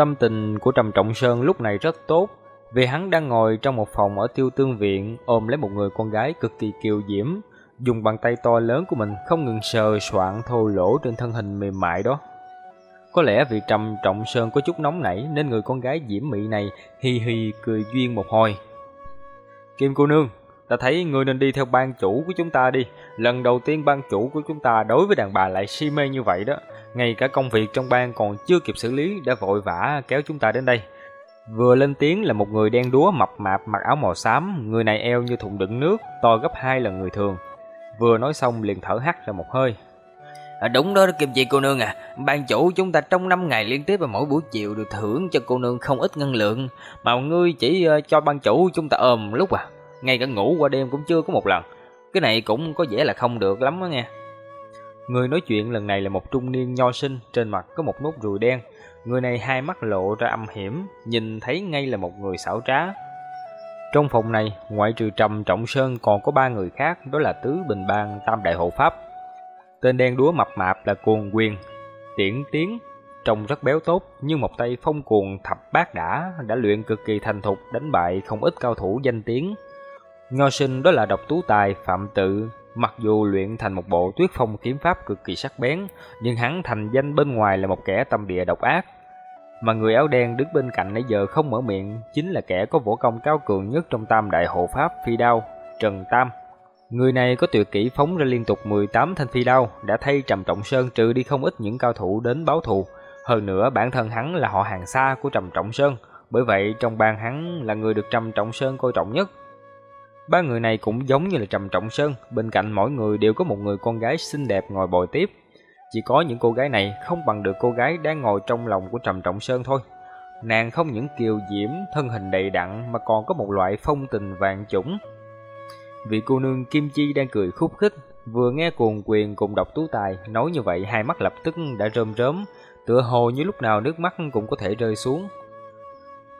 Tâm tình của Trầm Trọng Sơn lúc này rất tốt, vì hắn đang ngồi trong một phòng ở tiêu tương viện ôm lấy một người con gái cực kỳ kiều diễm, dùng bàn tay to lớn của mình không ngừng sờ soạn thô lỗ trên thân hình mềm mại đó. Có lẽ vì Trầm Trọng Sơn có chút nóng nảy nên người con gái diễm mị này hi hi cười duyên một hồi. Kim cô nương, ta thấy ngươi nên đi theo ban chủ của chúng ta đi. Lần đầu tiên ban chủ của chúng ta đối với đàn bà lại si mê như vậy đó. Ngay cả công việc trong ban còn chưa kịp xử lý đã vội vã kéo chúng ta đến đây. Vừa lên tiếng là một người đen đúa mập mạp mặc áo màu xám, người này eo như thùng đựng nước, to gấp hai lần người thường. Vừa nói xong liền thở hắt ra một hơi. À, đúng đó Kim Chi cô nương à, ban chủ chúng ta trong 5 ngày liên tiếp và mỗi buổi chiều được thưởng cho cô nương không ít ngân lượng, mà ngươi chỉ ờ, cho ban chủ chúng ta ôm lúc à, ngay cả ngủ qua đêm cũng chưa có một lần. Cái này cũng có vẻ là không được lắm đó nghe. Người nói chuyện lần này là một trung niên nho sinh, trên mặt có một nốt ruồi đen. Người này hai mắt lộ ra âm hiểm, nhìn thấy ngay là một người xảo trá. Trong phòng này, ngoại trừ Trầm Trọng Sơn còn có ba người khác, đó là Tứ Bình Bang Tam Đại Hộ Pháp. Tên đen đúa mập mạp là Cuồng Quyền, Tiễn Tiến, trông rất béo tốt, nhưng một tay phong cuồng thập bát đã đã luyện cực kỳ thành thục, đánh bại không ít cao thủ danh tiếng. Nho sinh đó là độc tú tài Phạm Tự, mặc dù luyện thành một bộ tuyết phong kiếm pháp cực kỳ sắc bén, nhưng hắn thành danh bên ngoài là một kẻ tâm địa độc ác. Mà người áo đen đứng bên cạnh nãy giờ không mở miệng, chính là kẻ có võ công cao cường nhất trong tam đại hộ pháp phi đao, Trần Tam. Người này có tuyệt kỹ phóng ra liên tục 18 thanh phi đao, đã thay Trầm Trọng Sơn trừ đi không ít những cao thủ đến báo thù. Hơn nữa bản thân hắn là họ hàng xa của Trầm Trọng Sơn, bởi vậy trong bang hắn là người được Trầm Trọng Sơn coi trọng nhất. Ba người này cũng giống như là Trầm Trọng Sơn, bên cạnh mỗi người đều có một người con gái xinh đẹp ngồi bồi tiếp. Chỉ có những cô gái này không bằng được cô gái đang ngồi trong lòng của Trầm Trọng Sơn thôi. Nàng không những kiều diễm, thân hình đầy đặn mà còn có một loại phong tình vàng chủng. Vị cô nương Kim Chi đang cười khúc khích, vừa nghe cuồng quyền cùng độc tú tài nói như vậy hai mắt lập tức đã rơm rớm, tựa hồ như lúc nào nước mắt cũng có thể rơi xuống.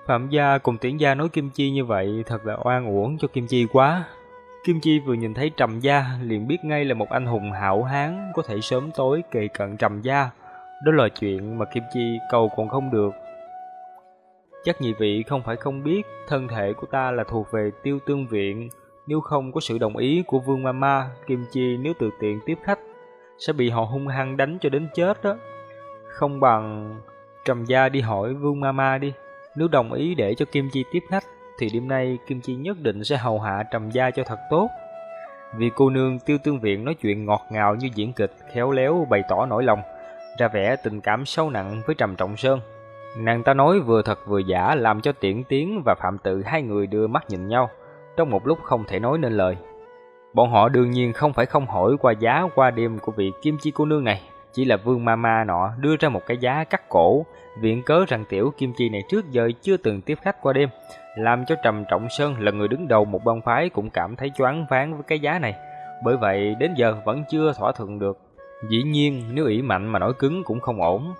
Phạm gia cùng tiễn gia nói Kim Chi như vậy thật là oan uổng cho Kim Chi quá. Kim Chi vừa nhìn thấy Trầm gia liền biết ngay là một anh hùng hảo hán có thể sớm tối kề cận Trầm gia. Đó là chuyện mà Kim Chi cầu còn không được. Chắc nhị vị không phải không biết thân thể của ta là thuộc về tiêu tương viện. Nếu không có sự đồng ý của Vương Mama, Kim Chi nếu tự tiện tiếp khách sẽ bị họ hung hăng đánh cho đến chết đó. Không bằng Trầm gia đi hỏi Vương Mama đi. Nếu đồng ý để cho Kim Chi tiếp khách, thì đêm nay Kim Chi nhất định sẽ hầu hạ trầm gia cho thật tốt. Vì cô nương tiêu tương viện nói chuyện ngọt ngào như diễn kịch, khéo léo bày tỏ nỗi lòng, ra vẻ tình cảm sâu nặng với Trầm Trọng Sơn. Nàng ta nói vừa thật vừa giả làm cho Tiễn Tiến và Phạm Tự hai người đưa mắt nhìn nhau, trong một lúc không thể nói nên lời. Bọn họ đương nhiên không phải không hỏi qua giá qua đêm của vị Kim Chi cô nương này, chỉ là Vương Mama nọ đưa ra một cái giá cắt cổ, viện cớ rằng tiểu Kim Chi này trước giờ chưa từng tiếp khách qua đêm, làm cho Trầm Trọng Sơn là người đứng đầu một bang phái cũng cảm thấy choáng váng với cái giá này. Bởi vậy đến giờ vẫn chưa thỏa thuận được. Dĩ nhiên nếu ỷ mạnh mà nói cứng cũng không ổn.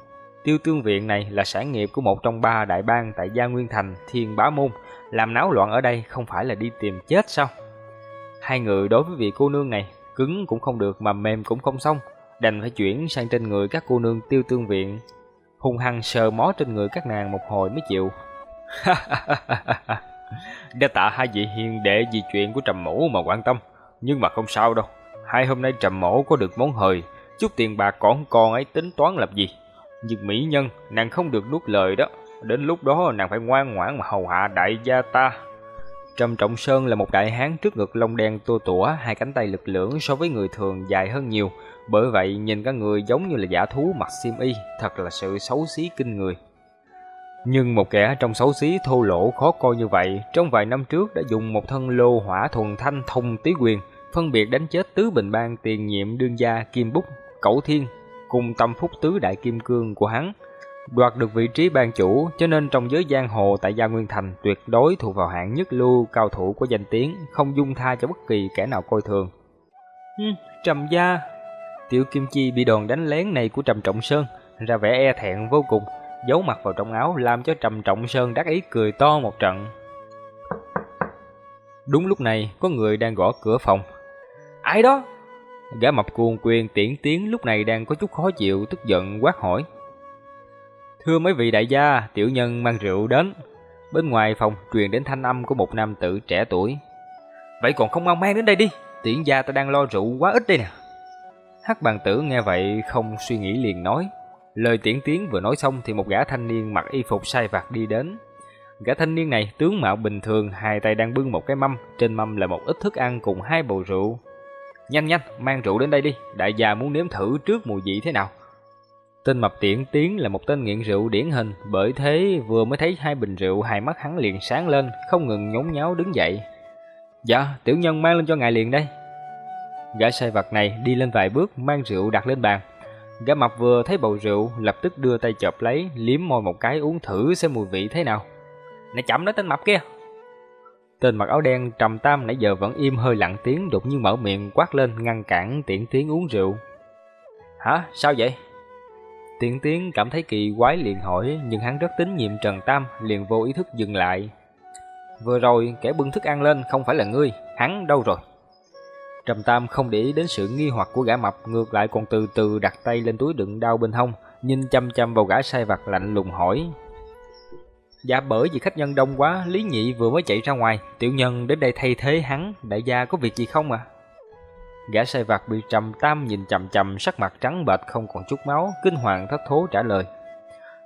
Tiêu tương viện này là sản nghiệp của một trong ba đại bang tại Gia Nguyên Thành, Thiên Bá Môn. Làm náo loạn ở đây không phải là đi tìm chết sao? Hai người đối với vị cô nương này, cứng cũng không được mà mềm cũng không xong đành phải chuyển sang trên người các cô nương tiêu tương viện. Hung hăng sờ mó trên người các nàng một hồi mới chịu. Đa tạ hai vị hiền đệ vì chuyện của trầm mổ mà quan tâm, nhưng mà không sao đâu. Hai hôm nay trầm mổ có được món hời, chút tiền bạc còn con ấy tính toán làm gì. Nhưng mỹ nhân, nàng không được nuốt lời đó. Đến lúc đó nàng phải ngoan ngoãn mà hầu hạ đại gia ta. Trầm Trọng Sơn là một đại hán trước ngực lông đen tua tủa, hai cánh tay lực lưỡng so với người thường dài hơn nhiều, bởi vậy nhìn các người giống như là giả thú mặc xiêm y, thật là sự xấu xí kinh người. Nhưng một kẻ trong xấu xí thô lỗ khó coi như vậy, trong vài năm trước đã dùng một thân lô hỏa thuần thanh thông tí quyền, phân biệt đánh chết tứ bình bang tiền nhiệm đương gia Kim Búc, Cẩu Thiên, cùng tâm phúc tứ đại kim cương của hắn. Đoạt được vị trí ban chủ, cho nên trong giới giang hồ tại Gia Nguyên Thành tuyệt đối thuộc vào hạng nhất lưu cao thủ của danh tiếng, không dung tha cho bất kỳ kẻ nào coi thường. Ừ, trầm gia, Tiểu Kim Chi bị đòn đánh lén này của Trầm Trọng Sơn ra vẻ e thẹn vô cùng, giấu mặt vào trong áo làm cho Trầm Trọng Sơn đắc ý cười to một trận. Đúng lúc này, có người đang gõ cửa phòng. Ai đó? Gã mập cuồng quyền tiễn tiến lúc này đang có chút khó chịu, tức giận quát hỏi. Thưa mấy vị đại gia, tiểu nhân mang rượu đến. Bên ngoài phòng truyền đến thanh âm của một nam tử trẻ tuổi. Vậy còn không mau mang đến đây đi, tiễn gia ta đang lo rượu quá ít đây nè. Hắc bàn tử nghe vậy không suy nghĩ liền nói. Lời tiễn tiến vừa nói xong thì một gã thanh niên mặc y phục sai vặt đi đến. Gã thanh niên này tướng mạo bình thường, hai tay đang bưng một cái mâm, trên mâm là một ít thức ăn cùng hai bầu rượu. Nhanh nhanh, mang rượu đến đây đi, đại gia muốn nếm thử trước mùi vị thế nào. Tên mập tiễn tiến là một tên nghiện rượu điển hình, bởi thế vừa mới thấy hai bình rượu hai mắt hắn liền sáng lên, không ngừng nhốn nháo đứng dậy. Dạ, tiểu nhân mang lên cho ngài liền đây. Gã sai vật này đi lên vài bước mang rượu đặt lên bàn. Gã mập vừa thấy bầu rượu, lập tức đưa tay chộp lấy, liếm môi một cái uống thử xem mùi vị thế nào. Nè chậm đó tên mập kia. Tên mặc áo đen trầm tam nãy giờ vẫn im hơi lặng tiếng đột nhiên mở miệng quát lên ngăn cản tiễn tiến uống rượu. Hả? Sao vậy? Tiễn tiến cảm thấy kỳ quái liền hỏi nhưng hắn rất tín nhiệm Trần Tam liền vô ý thức dừng lại. Vừa rồi kẻ bưng thức ăn lên không phải là ngươi, hắn đâu rồi? Trầm Tam không để ý đến sự nghi hoặc của gã mập, ngược lại còn từ từ đặt tay lên túi đựng đao bên hông, nhìn chăm chăm vào gã sai vặt lạnh lùng hỏi. Dạ bởi vì khách nhân đông quá, Lý Nhị vừa mới chạy ra ngoài, tiểu nhân đến đây thay thế hắn, đại gia có việc gì không à? Gã sai vặt bị Trầm Tam nhìn chằm chằm sắc mặt trắng bệch không còn chút máu, kinh hoàng thất thố trả lời.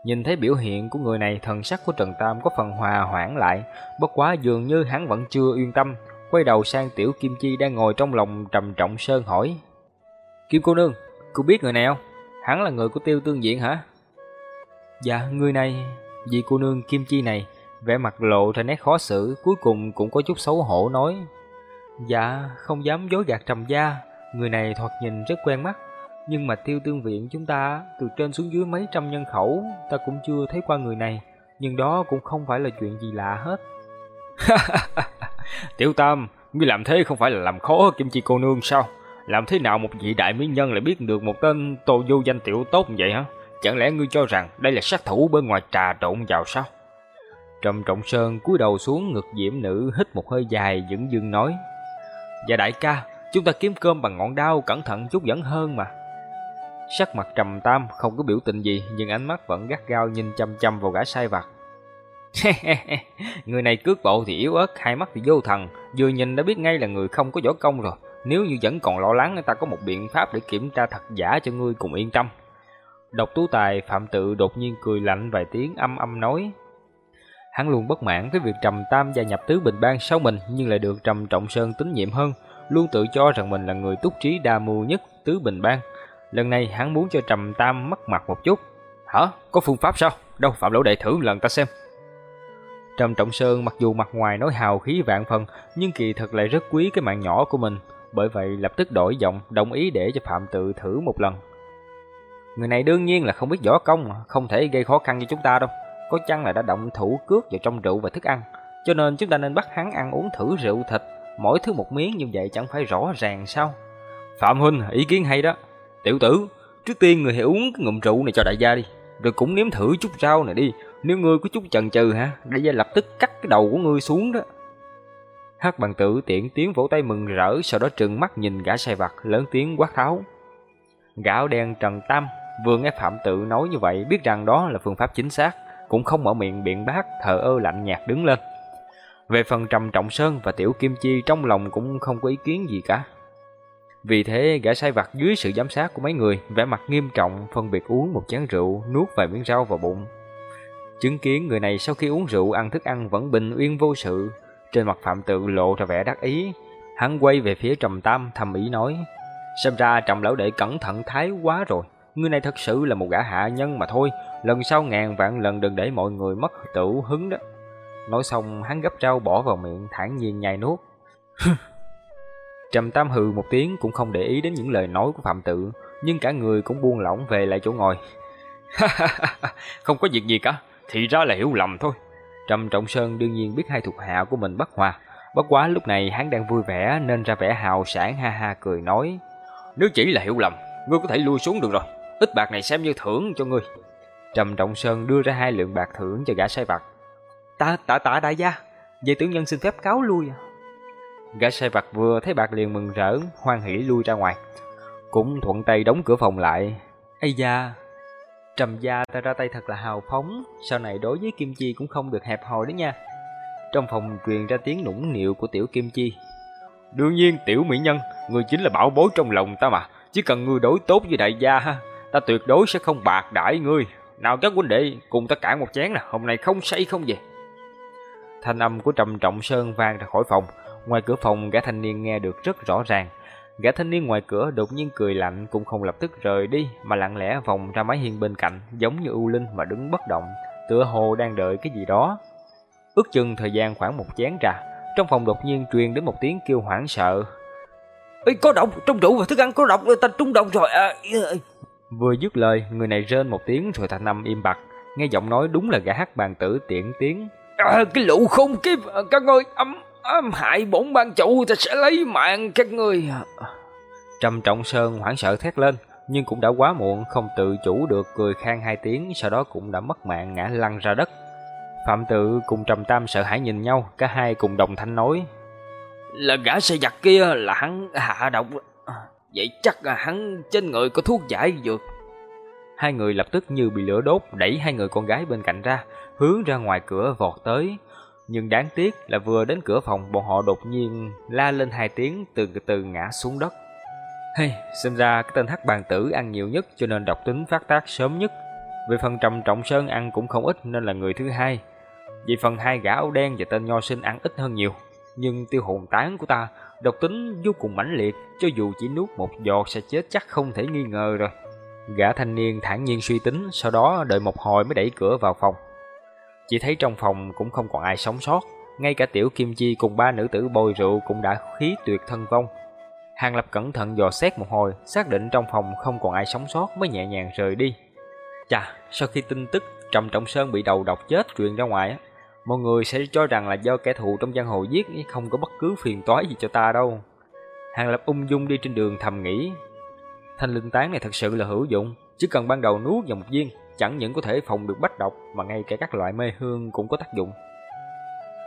Nhìn thấy biểu hiện của người này, thần sắc của Trần Tam có phần hòa hoãn lại, bất quá dường như hắn vẫn chưa yên tâm, quay đầu sang Tiểu Kim Chi đang ngồi trong lòng trầm trọng sơn hỏi. Kim cô nương, cô biết người nào? Hắn là người của Tiêu Tương Diện hả? Dạ, người này, vị cô nương Kim Chi này, vẻ mặt lộ ra nét khó xử, cuối cùng cũng có chút xấu hổ nói. Dạ, không dám dối gạt trầm gia, người này thoạt nhìn rất quen mắt, nhưng mà tiêu tương viện chúng ta từ trên xuống dưới mấy trăm nhân khẩu, ta cũng chưa thấy qua người này, nhưng đó cũng không phải là chuyện gì lạ hết. Tiểu Tam, ngươi làm thế không phải là làm khó Kim Chi cô nương sao? Làm thế nào một vị đại mỹ nhân lại biết được một tên tô vô danh tiểu tốt như vậy hả? Chẳng lẽ ngươi cho rằng đây là sát thủ bên ngoài trà trộn vào sao? Trầm Trọng Sơn cúi đầu xuống ngực diễm nữ hít một hơi dài dững dưng nói. Dạ đại ca, chúng ta kiếm cơm bằng ngọn đao cẩn thận chút vẫn hơn mà. Sắc mặt trầm tam không có biểu tình gì nhưng ánh mắt vẫn gắt gao nhìn chăm chăm vào gã sai vặt. người này cước bộ thì yếu ớt, hai mắt thì vô thần, vừa nhìn đã biết ngay là người không có võ công rồi. Nếu như vẫn còn lo lắng, ta có một biện pháp để kiểm tra thật giả cho ngươi cùng yên tâm. Độc tú tài Phạm Tự đột nhiên cười lạnh vài tiếng âm âm nói. Hắn luôn bất mãn với việc Trầm Tam gia nhập tứ bình bang sau mình nhưng lại được Trầm Trọng Sơn tín nhiệm hơn, luôn tự cho rằng mình là người túc trí đa mưu nhất tứ bình bang. Lần này hắn muốn cho Trầm Tam mất mặt một chút. Hả? Có phương pháp sao? Đâu, Phạm Lỗ Đệ thử lần ta xem. Trầm Trọng Sơn mặc dù mặt ngoài nói hào khí vạn phần, nhưng kỳ thật lại rất quý cái mạng nhỏ của mình. Bởi vậy lập tức đổi giọng, đồng ý để cho Phạm Tự thử một lần. Người này đương nhiên là không biết võ công, không thể gây khó khăn cho chúng ta đâu. Có chăng là đã động thủ cướp vào trong rượu và thức ăn. Cho nên chúng ta nên bắt hắn ăn uống thử rượu thịt, mỗi thứ một miếng như vậy chẳng phải rõ ràng sao? Phạm Huynh, ý kiến hay đó. Tiểu tử, trước tiên người hãy uống cái ngụm rượu này cho đại gia đi, rồi cũng nếm thử chút rau này đi. Nếu ngươi có chút chần chừ hả, đại gia lập tức cắt cái đầu của ngươi xuống đó. Hắc bằng tử tiện tiếng vỗ tay mừng rỡ, sau đó trừng mắt nhìn gã sai vặt, lớn tiếng quát tháo. Gã áo đen Trần Tam vừa nghe Phạm Tự nói như vậy, biết rằng đó là phương pháp chính xác, cũng không mở miệng biện bác, thờ ơ lạnh nhạt đứng lên. Về phần Trầm Trọng Sơn và Tiểu Kim Chi trong lòng cũng không có ý kiến gì cả. Vì thế gã sai vặt dưới sự giám sát của mấy người, vẻ mặt nghiêm trọng phân biệt uống một chén rượu, nuốt vài miếng rau vào bụng. Chứng kiến người này sau khi uống rượu ăn thức ăn vẫn bình yên vô sự, trên mặt Phạm Tự lộ ra vẻ đắc ý. Hắn quay về phía Trầm Tam thầm ý nói, xem ra Trầm lão đệ cẩn thận thái quá rồi. Người này thật sự là một gã hạ nhân mà thôi, lần sau ngàn vạn lần đừng để mọi người mất tự hứng đó. Nói xong hắn gấp rau bỏ vào miệng thản nhiên nhai nuốt. Trầm Tam hừ một tiếng cũng không để ý đến những lời nói của Phạm Tự, nhưng cả người cũng buông lỏng về lại chỗ ngồi. không có việc gì cả, thì ra là hiểu lầm thôi. Trầm Trọng Sơn đương nhiên biết hai thuộc hạ của mình bất hòa, bất quá lúc này hắn đang vui vẻ nên ra vẻ hào sảng ha ha cười nói: "Nếu chỉ là hiểu lầm, ngươi có thể lui xuống được rồi, ít bạc này xem như thưởng cho ngươi." Trầm Trọng Sơn đưa ra hai lượng bạc thưởng cho gã sai vặt. "Ta tạ tạ đại gia, vậy tướng nhân xin phép cáo lui." Gã sai vặt vừa thấy bạc liền mừng rỡ, hoan hỉ lui ra ngoài. Cũng thuận tay đóng cửa phòng lại. Ây da, Trầm gia ta ra tay thật là hào phóng, sau này đối với Kim Chi cũng không được hẹp hòi đó nha. Trong phòng truyền ra tiếng nũng nịu của tiểu Kim Chi. Đương nhiên tiểu mỹ nhân, người chính là bảo bối trong lòng ta mà, chỉ cần ngươi đối tốt với đại gia ha, ta tuyệt đối sẽ không bạc đãi ngươi. Nào các huynh đệ, cùng ta cạn một chén nè, hôm nay không say không về. Thanh âm của Trầm Trọng Sơn vang ra khỏi phòng, ngoài cửa phòng gã thanh niên nghe được rất rõ ràng. Gã thanh niên ngoài cửa đột nhiên cười lạnh cũng không lập tức rời đi mà lặng lẽ vòng ra mái hiên bên cạnh, giống như u linh mà đứng bất động, tựa hồ đang đợi cái gì đó. Ước chừng thời gian khoảng một chén trà, trong phòng đột nhiên truyền đến một tiếng kêu hoảng sợ. Ê, có độc, trong rượu và thức ăn có độc, ta trúng độc rồi. À, Vừa dứt lời, người này rên một tiếng rồi thanh âm im bặt, nghe giọng nói đúng là gã hát bàn tử tiện tiếng. À, cái lũ không kiếp, các ngươi ấm ám hại bổn ban chủ ta sẽ lấy mạng các ngươi. Trầm Trọng Sơn hoảng sợ thét lên, nhưng cũng đã quá muộn, không tự chủ được cười khan hai tiếng, sau đó cũng đã mất mạng ngã lăn ra đất. Phạm Tự cùng Trầm Tam sợ hãi nhìn nhau, cả hai cùng đồng thanh nói: "Là gã xe giặc kia là hắn hạ độc, vậy chắc là hắn trên người có thuốc giải dược." Hai người lập tức như bị lửa đốt, đẩy hai người con gái bên cạnh ra, hướng ra ngoài cửa vọt tới. Nhưng đáng tiếc là vừa đến cửa phòng, bọn họ đột nhiên la lên hai tiếng từ từ ngã xuống đất. Hey, xem ra cái tên hắc bàn tử ăn nhiều nhất cho nên độc tính phát tác sớm nhất. Về phần trầm trọng sơn ăn cũng không ít nên là người thứ hai. Về phần hai gã áo đen và tên nho sinh ăn ít hơn nhiều. Nhưng tiêu hồn tán của ta độc tính vô cùng mãnh liệt, cho dù chỉ nuốt một giọt sẽ chết chắc không thể nghi ngờ rồi. Gã thanh niên thản nhiên suy tính, sau đó đợi một hồi mới đẩy cửa vào phòng. Chỉ thấy trong phòng cũng không còn ai sống sót, ngay cả tiểu Kim Chi cùng ba nữ tử bồi rượu cũng đã khí tuyệt thân vong. Hàng Lập cẩn thận dò xét một hồi, xác định trong phòng không còn ai sống sót mới nhẹ nhàng rời đi. Chà, sau khi tin tức Trầm Trọng Sơn bị đầu độc chết truyền ra ngoài, mọi người sẽ cho rằng là do kẻ thù trong giang hồ giết, không có bất cứ phiền toái gì cho ta đâu. Hàng Lập ung dung đi trên đường thầm nghĩ, thanh linh tán này thật sự là hữu dụng, chỉ cần ban đầu nuốt vào một viên, chẳng những có thể phòng được bách độc mà ngay cả các loại mê hương cũng có tác dụng.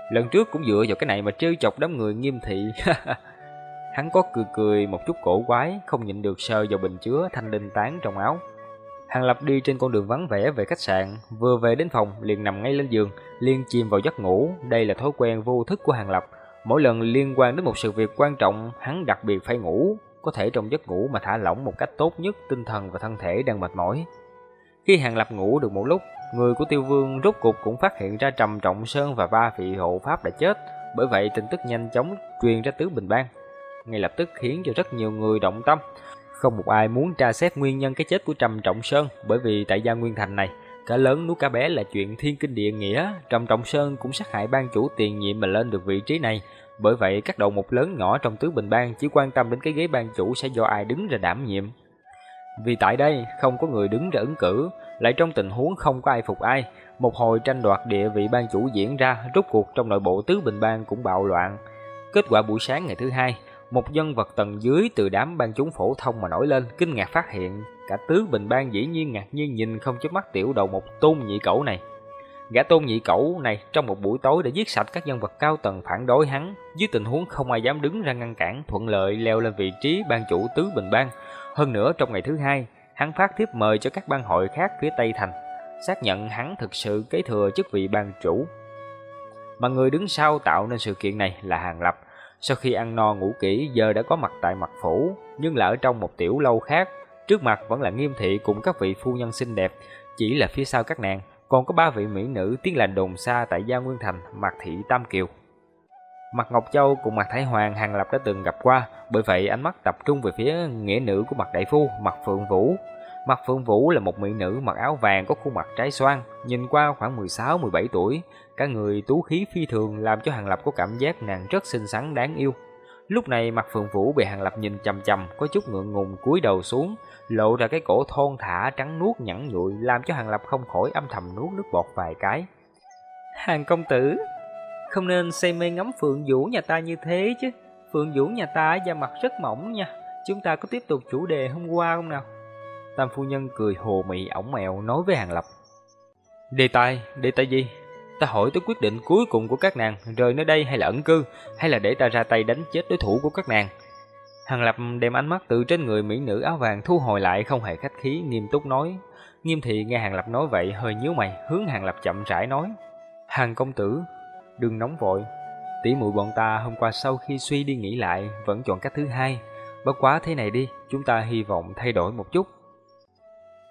Lần trước cũng dựa vào cái này mà trêu chọc đám người nghiêm thị. Hắn có cười cười một chút cổ quái, không nhịn được sờ vào bình chứa thanh linh tán trong áo. Hàng Lập đi trên con đường vắng vẻ về khách sạn, vừa về đến phòng liền nằm ngay lên giường, liền chìm vào giấc ngủ. Đây là thói quen vô thức của Hàng Lập. Mỗi lần liên quan đến một sự việc quan trọng, hắn đặc biệt phải ngủ, có thể trong giấc ngủ mà thả lỏng một cách tốt nhất tinh thần và thân thể đang mệt mỏi. Khi Hàng Lập ngủ được một lúc, người của Tiêu Vương rốt cục cũng phát hiện ra Trầm Trọng Sơn và ba vị hộ pháp đã chết, bởi vậy tin tức nhanh chóng truyền ra tứ bình bang, ngay lập tức khiến cho rất nhiều người động tâm. Không một ai muốn tra xét nguyên nhân cái chết của Trầm Trọng Sơn, bởi vì tại gia Nguyên Thành này, cả lớn nuốt cả bé là chuyện thiên kinh địa nghĩa, Trầm Trọng Sơn cũng sát hại ban chủ tiền nhiệm mà lên được vị trí này. Bởi vậy các đầu mục lớn nhỏ trong tứ bình bang chỉ quan tâm đến cái ghế ban chủ sẽ do ai đứng ra đảm nhiệm. Vì tại đây không có người đứng ra ứng cử, lại trong tình huống không có ai phục ai, một hồi tranh đoạt địa vị ban chủ diễn ra, rốt cuộc trong nội bộ tứ bình bang cũng bạo loạn. Kết quả buổi sáng ngày thứ hai, một nhân vật tầng dưới từ đám ban chúng phổ thông mà nổi lên, kinh ngạc phát hiện, cả tứ bình bang dĩ nhiên ngạc nhiên nhìn không chớp mắt tiểu đầu một tôn nhị cẩu này. Gã tôn nhị cẩu này trong một buổi tối đã giết sạch các nhân vật cao tầng phản đối hắn, dưới tình huống không ai dám đứng ra ngăn cản, thuận lợi leo lên vị trí ban chủ tứ bình bang. Hơn nữa trong ngày thứ hai, hắn phát thiếp mời cho các bang hội khác phía Tây Thành, xác nhận hắn thực sự kế thừa chức vị ban chủ. Mà người đứng sau tạo nên sự kiện này là Hàng Lập. Sau khi ăn no ngủ kỹ giờ đã có mặt tại mặt phủ, nhưng là ở trong một tiểu lâu khác. Trước mặt vẫn là nghiêm thị cùng các vị phu nhân xinh đẹp, chỉ là phía sau các nàng còn có ba vị mỹ nữ tiếng lành đồn xa tại Gia Nguyên Thành, Mạc Thị Tam Kiều mặt Ngọc Châu cùng mặt Thái Hoàng Hàng Lập đã từng gặp qua, bởi vậy ánh mắt tập trung về phía nghĩa nữ của mặt Đại Phu, mặt Phượng Vũ. mặt Phượng Vũ là một mỹ nữ mặc áo vàng có khuôn mặt trái xoan, nhìn qua khoảng 16-17 tuổi, cả người tú khí phi thường làm cho Hàng Lập có cảm giác nàng rất xinh xắn đáng yêu. Lúc này mặt Phượng Vũ bị Hàng Lập nhìn chằm chằm, có chút ngượng ngùng cúi đầu xuống, lộ ra cái cổ thon thả trắng nuốt nhẵn nhụi, làm cho Hàng Lập không khỏi âm thầm nuốt nước bọt vài cái. Hàng công tử, không nên say mê ngắm Phượng Vũ nhà ta như thế chứ. Phượng Vũ nhà ta da mặt rất mỏng nha. Chúng ta có tiếp tục chủ đề hôm qua không nào? Tam phu nhân cười hồ mị ổng mẹo nói với Hàng Lập. Đề tài, đề tài gì? Ta hỏi tới quyết định cuối cùng của các nàng, rời nơi đây hay là ẩn cư, hay là để ta ra tay đánh chết đối thủ của các nàng? Hàng Lập đem ánh mắt từ trên người mỹ nữ áo vàng thu hồi lại không hề khách khí, nghiêm túc nói. Nghiêm thị nghe Hàng Lập nói vậy hơi nhíu mày, hướng Hàng Lập chậm rãi nói: "Hàng công tử, đừng nóng vội, tỷ muội bọn ta hôm qua sau khi suy đi nghĩ lại vẫn chọn cách thứ hai, bất quá thế này đi, chúng ta hy vọng thay đổi một chút."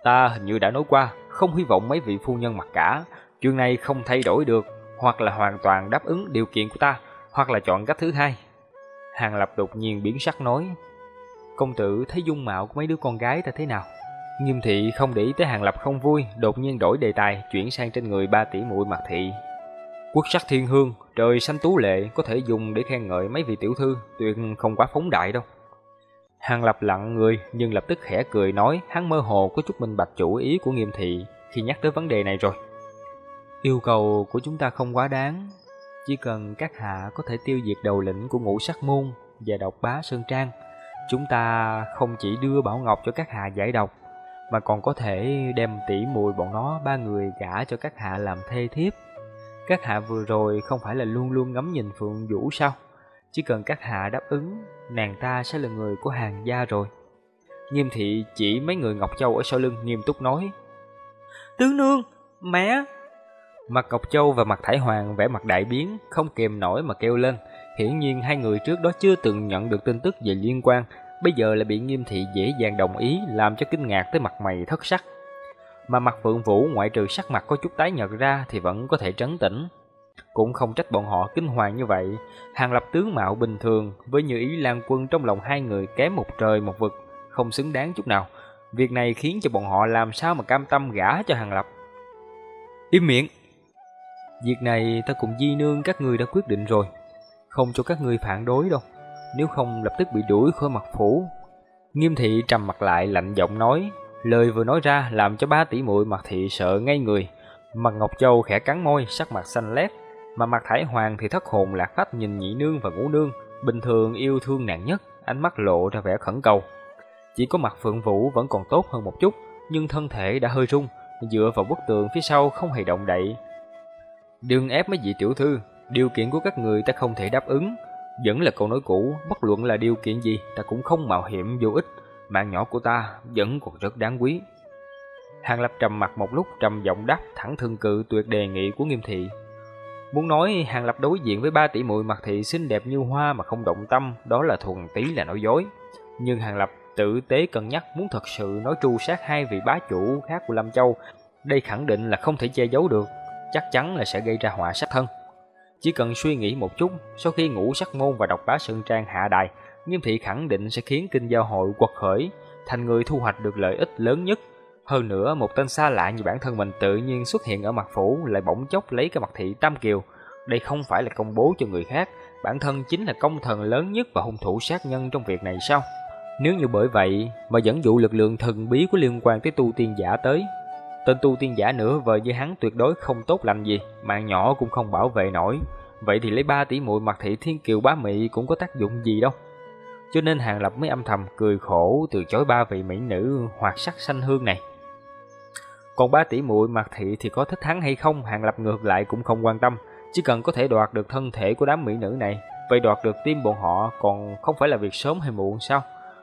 Ta hình như đã nói qua, không hy vọng mấy vị phu nhân mặc cả, chuyện này không thay đổi được, hoặc là hoàn toàn đáp ứng điều kiện của ta, hoặc là chọn cách thứ hai. Hàng Lập đột nhiên biến sắc nói, công tử thấy dung mạo của mấy đứa con gái ta thế nào? Nghiêm thị không để ý tới Hàng Lập không vui, đột nhiên đổi đề tài, chuyển sang trên người ba tỷ muội mặc thị. Quốc sắc thiên hương, trời xanh tú lệ, có thể dùng để khen ngợi mấy vị tiểu thư, tuyệt không quá phóng đại đâu. Hàng Lập lặng người, nhưng lập tức khẽ cười nói, hắn mơ hồ có chút minh bạch chủ ý của nghiêm thị khi nhắc tới vấn đề này rồi. Yêu cầu của chúng ta không quá đáng, chỉ cần các hạ có thể tiêu diệt đầu lĩnh của ngũ sắc môn và độc bá Sơn Trang, chúng ta không chỉ đưa Bảo Ngọc cho các hạ giải độc, mà còn có thể đem tỉ mùi bọn nó ba người gả cho các hạ làm thê thiếp. Các hạ vừa rồi không phải là luôn luôn ngắm nhìn Phượng Vũ sao? Chỉ cần các hạ đáp ứng, nàng ta sẽ là người của hàng gia rồi. Nghiêm thị chỉ mấy người Ngọc Châu ở sau lưng nghiêm túc nói. Tướng nương, mẹ! Mặt Ngọc Châu và mặt Thải Hoàng vẻ mặt đại biến, không kềm nổi mà kêu lên. Hiển nhiên hai người trước đó chưa từng nhận được tin tức về liên quan, bây giờ lại bị nghiêm thị dễ dàng đồng ý làm cho kinh ngạc tới mặt mày thất sắc. Mà mặt Phượng Vũ ngoại trừ sắc mặt có chút tái nhợt ra thì vẫn có thể trấn tĩnh. Cũng không trách bọn họ kinh hoàng như vậy, hàng lập tướng mạo bình thường với như ý lan quân trong lòng hai người kém một trời một vực, không xứng đáng chút nào. Việc này khiến cho bọn họ làm sao mà cam tâm gả cho hàng lập. Im miệng! Việc này ta cùng di nương các người đã quyết định rồi, không cho các người phản đối đâu, nếu không lập tức bị đuổi khỏi mặt phủ. Nghiêm thị trầm mặt lại lạnh giọng nói, lời vừa nói ra làm cho ba tỷ muội mặt thị sợ ngay người. Mặt Ngọc Châu khẽ cắn môi, sắc mặt xanh lét, mà mặt Thải Hoàng thì thất hồn lạc phách nhìn nhị nương và ngũ nương, bình thường yêu thương nàng nhất, ánh mắt lộ ra vẻ khẩn cầu. Chỉ có mặt Phượng Vũ vẫn còn tốt hơn một chút, nhưng thân thể đã hơi rung, dựa vào bức tường phía sau không hề động đậy. Đừng ép mấy vị tiểu thư, điều kiện của các người ta không thể đáp ứng. Vẫn là câu nói cũ, bất luận là điều kiện gì, ta cũng không mạo hiểm vô ích. Mạng nhỏ của ta vẫn còn rất đáng quý. Hàng Lập trầm mặt một lúc trầm giọng đáp thẳng thương cự tuyệt đề nghị của nghiêm thị. Muốn nói Hàng Lập đối diện với ba tỷ muội mặt thị xinh đẹp như hoa mà không động tâm, đó là thuần tí là nói dối. Nhưng Hàng Lập tự tế cân nhắc muốn thật sự nói tru sát hai vị bá chủ khác của Lâm Châu, đây khẳng định là không thể che giấu được, chắc chắn là sẽ gây ra họa sát thân. Chỉ cần suy nghĩ một chút, sau khi ngủ sắc môn và đọc bá sơn trang hạ đài, Nghiêm thị khẳng định sẽ khiến kinh giao hội quật khởi, thành người thu hoạch được lợi ích lớn nhất. Hơn nữa, một tên xa lạ như bản thân mình tự nhiên xuất hiện ở mặt phủ lại bỗng chốc lấy cái mặt thị Tam Kiều. Đây không phải là công bố cho người khác, bản thân chính là công thần lớn nhất và hung thủ sát nhân trong việc này sao? Nếu như bởi vậy mà dẫn dụ lực lượng thần bí của liên quan tới tu tiên giả tới, tên tu tiên giả nữa vời với hắn tuyệt đối không tốt lành gì, mạng nhỏ cũng không bảo vệ nổi. Vậy thì lấy ba tỷ muội mặt thị thiên kiều bá mị cũng có tác dụng gì đâu. Cho nên Hàng Lập mới âm thầm cười khổ từ chối ba vị mỹ nữ hoạt sắc xanh hương này. Còn ba tỷ muội Mạc thị thì có thích hắn hay không, Hàng Lập ngược lại cũng không quan tâm, chỉ cần có thể đoạt được thân thể của đám mỹ nữ này, vậy đoạt được tim bọn họ còn không phải là việc sớm hay muộn sao?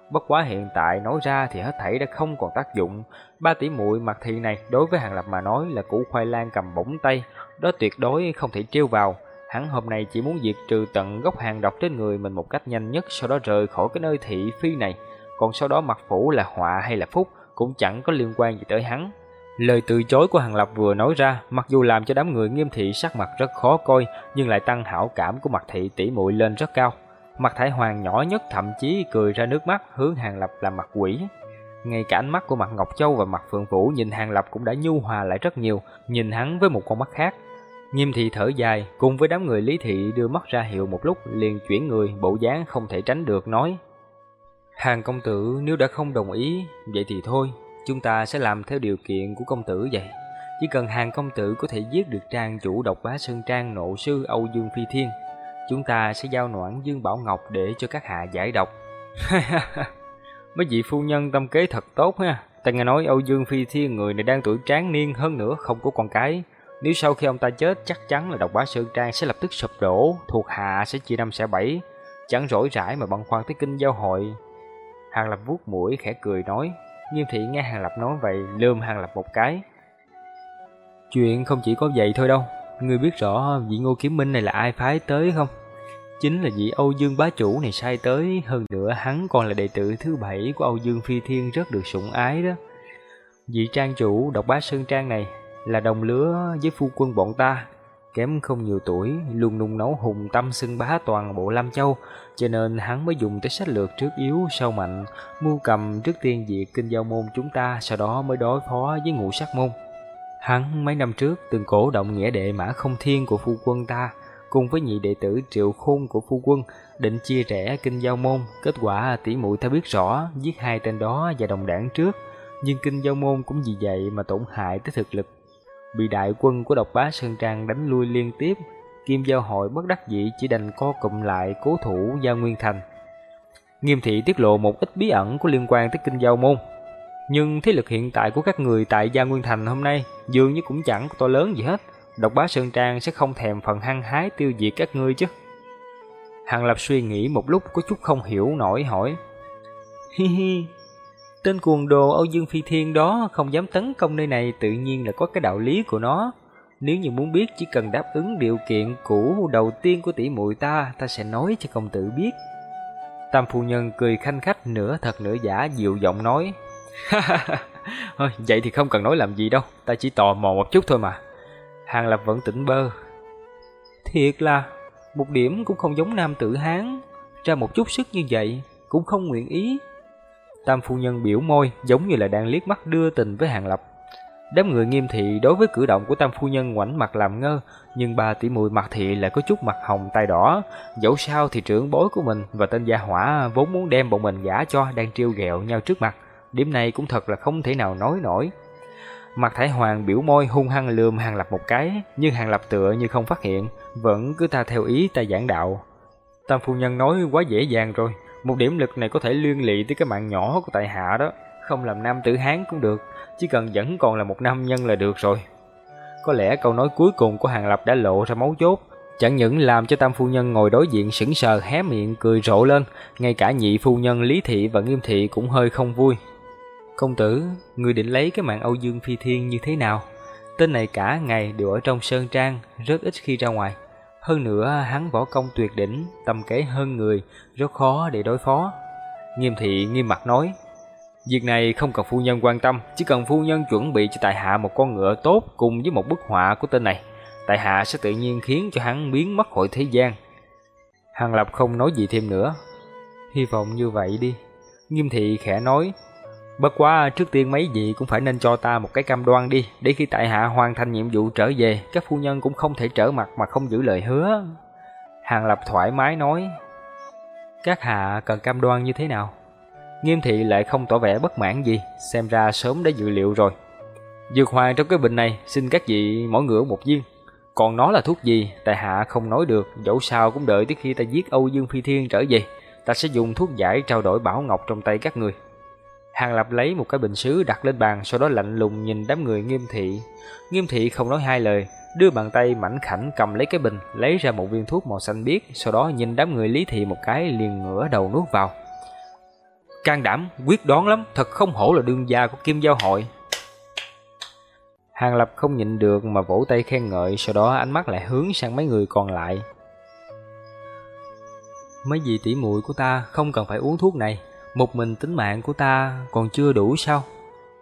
Bất quá hiện tại nói ra thì hết thảy đã không còn tác dụng. Ba tỷ muội Mạc thị này đối với Hàng Lập mà nói là củ khoai lang cầm bổng tay, đó tuyệt đối không thể trêu vào. Hắn hôm nay chỉ muốn diệt trừ tận gốc hàng độc trên người mình một cách nhanh nhất, sau đó rời khỏi cái nơi thị phi này. Còn sau đó mặt phủ là họa hay là phúc cũng chẳng có liên quan gì tới hắn. Lời từ chối của Hàng Lập vừa nói ra, mặc dù làm cho đám người nghiêm thị sắc mặt rất khó coi, nhưng lại tăng hảo cảm của mặt thị tỷ muội lên rất cao. Mặt thái hoàng nhỏ nhất thậm chí cười ra nước mắt hướng Hàng Lập làm mặt quỷ. Ngay cả ánh mắt của mặt Ngọc Châu và mặt Phượng Vũ nhìn Hàng Lập cũng đã nhu hòa lại rất nhiều, nhìn hắn với một con mắt khác. Nghiêm thị thở dài, cùng với đám người lý thị đưa mắt ra hiệu một lúc liền chuyển người, bộ dáng không thể tránh được nói. Hàng công tử nếu đã không đồng ý, vậy thì thôi, chúng ta sẽ làm theo điều kiện của công tử vậy. Chỉ cần hàng công tử có thể giết được trang chủ độc bá Sơn Trang nộ sư Âu Dương Phi Thiên, chúng ta sẽ giao noãn Dương Bảo Ngọc để cho các hạ giải độc. Mấy vị phu nhân tâm kế thật tốt ha. Ta nghe nói Âu Dương Phi Thiên người này đang tuổi tráng niên hơn nữa không có con cái. Nếu sau khi ông ta chết chắc chắn là độc bá Sơn Trang sẽ lập tức sụp đổ, thuộc hạ sẽ chia năm xẻ bảy. Chẳng rỗi rãi mà băn khoăn tới kinh giao hội. Hàng Lập vuốt mũi khẽ cười nói, Nghiêm thị nghe Hàng Lập nói vậy, lườm Hàng Lập một cái. Chuyện không chỉ có vậy thôi đâu, ngươi biết rõ vị Ngô Kiếm Minh này là ai phái tới không? Chính là vị Âu Dương bá chủ này sai tới, hơn nữa hắn còn là đệ tử thứ bảy của Âu Dương Phi Thiên rất được sủng ái đó. Vị trang chủ độc bá Sơn Trang này là đồng lứa với phu quân bọn ta, kém không nhiều tuổi, luôn nung nấu hùng tâm xưng bá toàn bộ Lam Châu, cho nên hắn mới dùng tới sách lược trước yếu sau mạnh, mưu cầm trước tiên diệt kinh giao môn chúng ta, sau đó mới đối phó với ngũ sát môn. Hắn mấy năm trước từng cổ động nghĩa đệ mã không thiên của phu quân ta, cùng với nhị đệ tử triệu khôn của phu quân, định chia rẽ kinh giao môn. Kết quả tỷ muội ta biết rõ, giết hai tên đó và đồng đảng trước, nhưng kinh giao môn cũng vì vậy mà tổn hại tới thực lực. Bị đại quân của độc bá Sơn Trang đánh lui liên tiếp, Kim Giao hội bất đắc dĩ chỉ đành co cụm lại cố thủ gia Nguyên Thành. Nghiêm thị tiết lộ một ít bí ẩn có liên quan tới kinh giao môn. Nhưng thế lực hiện tại của các người tại Gia Nguyên Thành hôm nay dường như cũng chẳng to lớn gì hết. Độc bá Sơn Trang sẽ không thèm phần hăng hái tiêu diệt các ngươi chứ. Hàng Lập suy nghĩ một lúc có chút không hiểu nổi hỏi. Hi hi, tên cuồng đồ Âu Dương Phi Thiên đó không dám tấn công nơi này tự nhiên là có cái đạo lý của nó. Nếu như muốn biết chỉ cần đáp ứng điều kiện cũ đầu tiên của tỷ muội ta, ta sẽ nói cho công tử biết. Tam phu nhân cười khanh khách nửa thật nửa giả dịu giọng nói. Thôi, vậy thì không cần nói làm gì đâu, ta chỉ tò mò một chút thôi mà. Hàng Lập vẫn tỉnh bơ. Thiệt là, một điểm cũng không giống nam tử Hán, ra một chút sức như vậy, cũng không nguyện ý. Tam phu nhân biểu môi, giống như là đang liếc mắt đưa tình với Hàng Lập. Đám người nghiêm thị đối với cử động của tam phu nhân ngoảnh mặt làm ngơ, nhưng bà tỷ muội mặt thị lại có chút mặt hồng tai đỏ. Dẫu sao thì trưởng bối của mình và tên gia hỏa vốn muốn đem bọn mình gả cho đang trêu ghẹo nhau trước mặt. Điểm này cũng thật là không thể nào nói nổi. Mặt Thái Hoàng biểu môi hung hăng lườm Hàng Lập một cái, nhưng Hàng Lập tựa như không phát hiện, vẫn cứ ta theo ý ta giảng đạo. Tam phu nhân nói quá dễ dàng rồi, một điểm lực này có thể liên lụy tới cái mạng nhỏ của tại hạ đó, không làm nam tử Hán cũng được, chỉ cần vẫn còn là một nam nhân là được rồi. Có lẽ câu nói cuối cùng của Hàng Lập đã lộ ra mấu chốt, chẳng những làm cho tam phu nhân ngồi đối diện sững sờ hé miệng cười rộ lên, ngay cả nhị phu nhân Lý Thị và Nghiêm Thị cũng hơi không vui. Công tử, người định lấy cái mạng Âu Dương Phi Thiên như thế nào? Tên này cả ngày đều ở trong sơn trang, rất ít khi ra ngoài. Hơn nữa, hắn võ công tuyệt đỉnh, tâm kế hơn người, rất khó để đối phó. Nghiêm thị nghiêm mặt nói, Việc này không cần phu nhân quan tâm, chỉ cần phu nhân chuẩn bị cho tại hạ một con ngựa tốt cùng với một bức họa của tên này. Tại hạ sẽ tự nhiên khiến cho hắn biến mất khỏi thế gian. Hàng Lập không nói gì thêm nữa. Hy vọng như vậy đi. Nghiêm thị khẽ nói, Bất quá trước tiên mấy vị cũng phải nên cho ta một cái cam đoan đi, để khi tại hạ hoàn thành nhiệm vụ trở về, các phu nhân cũng không thể trở mặt mà không giữ lời hứa. Hàng Lập thoải mái nói, các hạ cần cam đoan như thế nào? Nghiêm thị lại không tỏ vẻ bất mãn gì, xem ra sớm đã dự liệu rồi. Dược hoàng trong cái bình này, xin các vị mỗi ngửa một viên. Còn nó là thuốc gì, tại hạ không nói được, dẫu sao cũng đợi tới khi ta giết Âu Dương Phi Thiên trở về. Ta sẽ dùng thuốc giải trao đổi bảo ngọc trong tay các người. Hàng Lập lấy một cái bình sứ đặt lên bàn, sau đó lạnh lùng nhìn đám người nghiêm thị. Nghiêm thị không nói hai lời, đưa bàn tay mảnh khảnh cầm lấy cái bình, lấy ra một viên thuốc màu xanh biếc, sau đó nhìn đám người lý thị một cái liền ngửa đầu nuốt vào. Can đảm, quyết đoán lắm, thật không hổ là đương gia của Kim Giao hội. Hàng Lập không nhịn được mà vỗ tay khen ngợi, sau đó ánh mắt lại hướng sang mấy người còn lại. Mấy vị tỷ muội của ta không cần phải uống thuốc này, một mình tính mạng của ta còn chưa đủ sao?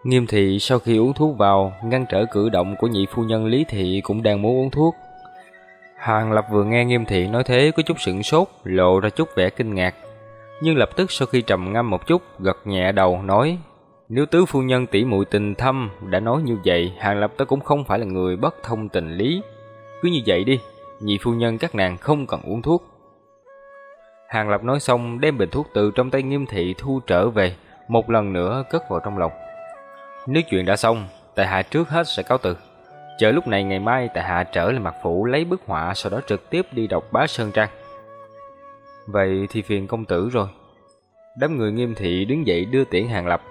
Nghiêm thị sau khi uống thuốc vào, ngăn trở cử động của nhị phu nhân Lý Thị cũng đang muốn uống thuốc. Hàng Lập vừa nghe Nghiêm thị nói thế có chút sửng sốt, lộ ra chút vẻ kinh ngạc. Nhưng lập tức sau khi trầm ngâm một chút, gật nhẹ đầu nói, nếu tứ phu nhân tỷ muội tình thâm đã nói như vậy, Hàng Lập ta cũng không phải là người bất thông tình lý. Cứ như vậy đi, nhị phu nhân các nàng không cần uống thuốc. Hàng Lập nói xong đem bình thuốc từ trong tay nghiêm thị thu trở về, một lần nữa cất vào trong lòng. Nếu chuyện đã xong, tại hạ trước hết sẽ cáo từ. Chờ lúc này ngày mai tại hạ trở lại mặt phủ lấy bức họa sau đó trực tiếp đi đọc bá Sơn Trang. Vậy thì phiền công tử rồi. Đám người nghiêm thị đứng dậy đưa tiễn Hàng Lập.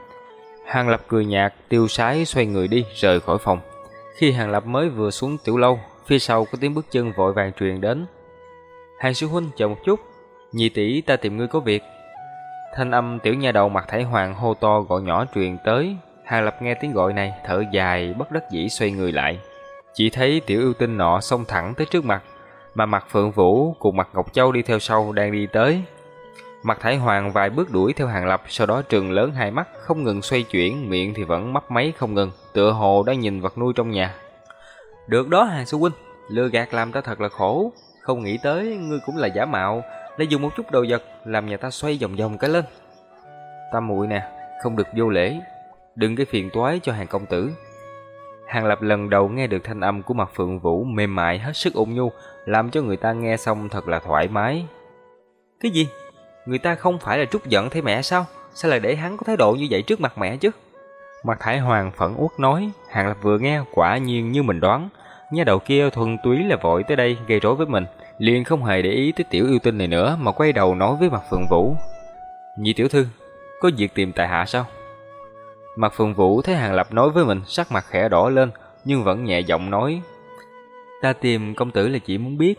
Hàng Lập cười nhạt, tiêu sái xoay người đi, rời khỏi phòng. Khi Hàng Lập mới vừa xuống tiểu lâu, phía sau có tiếng bước chân vội vàng truyền đến. Hàng sư huynh chờ một chút, Nhị tỷ ta tìm ngươi có việc. Thanh âm tiểu nha đầu mặt thải hoàng hô to gọi nhỏ truyền tới. Hàng Lập nghe tiếng gọi này, thở dài, bất đắc dĩ xoay người lại. Chỉ thấy tiểu yêu tinh nọ xông thẳng tới trước mặt, mà mặt Phượng Vũ cùng mặt Ngọc Châu đi theo sau đang đi tới. Mặt Thải Hoàng vài bước đuổi theo Hàng Lập, sau đó trừng lớn hai mắt, không ngừng xoay chuyển, miệng thì vẫn mấp máy không ngừng, tựa hồ đang nhìn vật nuôi trong nhà. Được đó Hàng Sư Huynh, lừa gạt làm ta thật là khổ, không nghĩ tới ngươi cũng là giả mạo, lại dùng một chút đồ vật làm nhà ta xoay vòng vòng cái lên. Ta muội nè, không được vô lễ, đừng gây phiền toái cho hàng công tử. Hàng Lập lần đầu nghe được thanh âm của mặt Phượng Vũ mềm mại hết sức ôn nhu, làm cho người ta nghe xong thật là thoải mái. Cái gì? Người ta không phải là trút giận thấy mẹ sao? Sao lại để hắn có thái độ như vậy trước mặt mẹ chứ? Mặt Thái Hoàng phẫn uất nói, Hàng Lập vừa nghe quả nhiên như mình đoán, nha đầu kia thuần túy là vội tới đây gây rối với mình, liền không hề để ý tới tiểu yêu tinh này nữa mà quay đầu nói với mặt Phượng Vũ. Nhị tiểu thư, có việc tìm tại hạ sao? Mặt Phượng Vũ thấy Hàng Lập nói với mình sắc mặt khẽ đỏ lên, nhưng vẫn nhẹ giọng nói. Ta tìm công tử là chỉ muốn biết,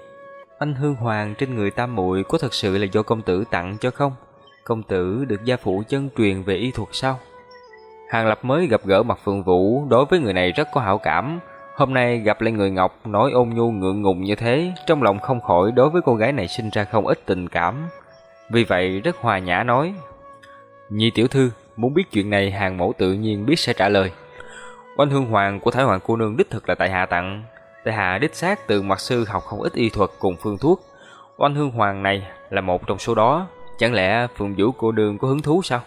anh hương hoàng trên người tam muội có thật sự là do công tử tặng cho không? Công tử được gia phụ chân truyền về y thuật sao? Hàng Lập mới gặp gỡ mặt Phượng Vũ, đối với người này rất có hảo cảm. Hôm nay gặp lại người Ngọc nói ôn nhu ngượng ngùng như thế, trong lòng không khỏi đối với cô gái này sinh ra không ít tình cảm. Vì vậy rất hòa nhã nói, Nhi tiểu thư, muốn biết chuyện này hàng mẫu tự nhiên biết sẽ trả lời. Oanh hương hoàng của Thái Hoàng cô nương đích thực là tại hạ tặng. Tại hạ đích xác từ mặt sư học không ít y thuật cùng phương thuốc. Oanh hương hoàng này là một trong số đó. Chẳng lẽ phượng vũ cô nương có hứng thú sao?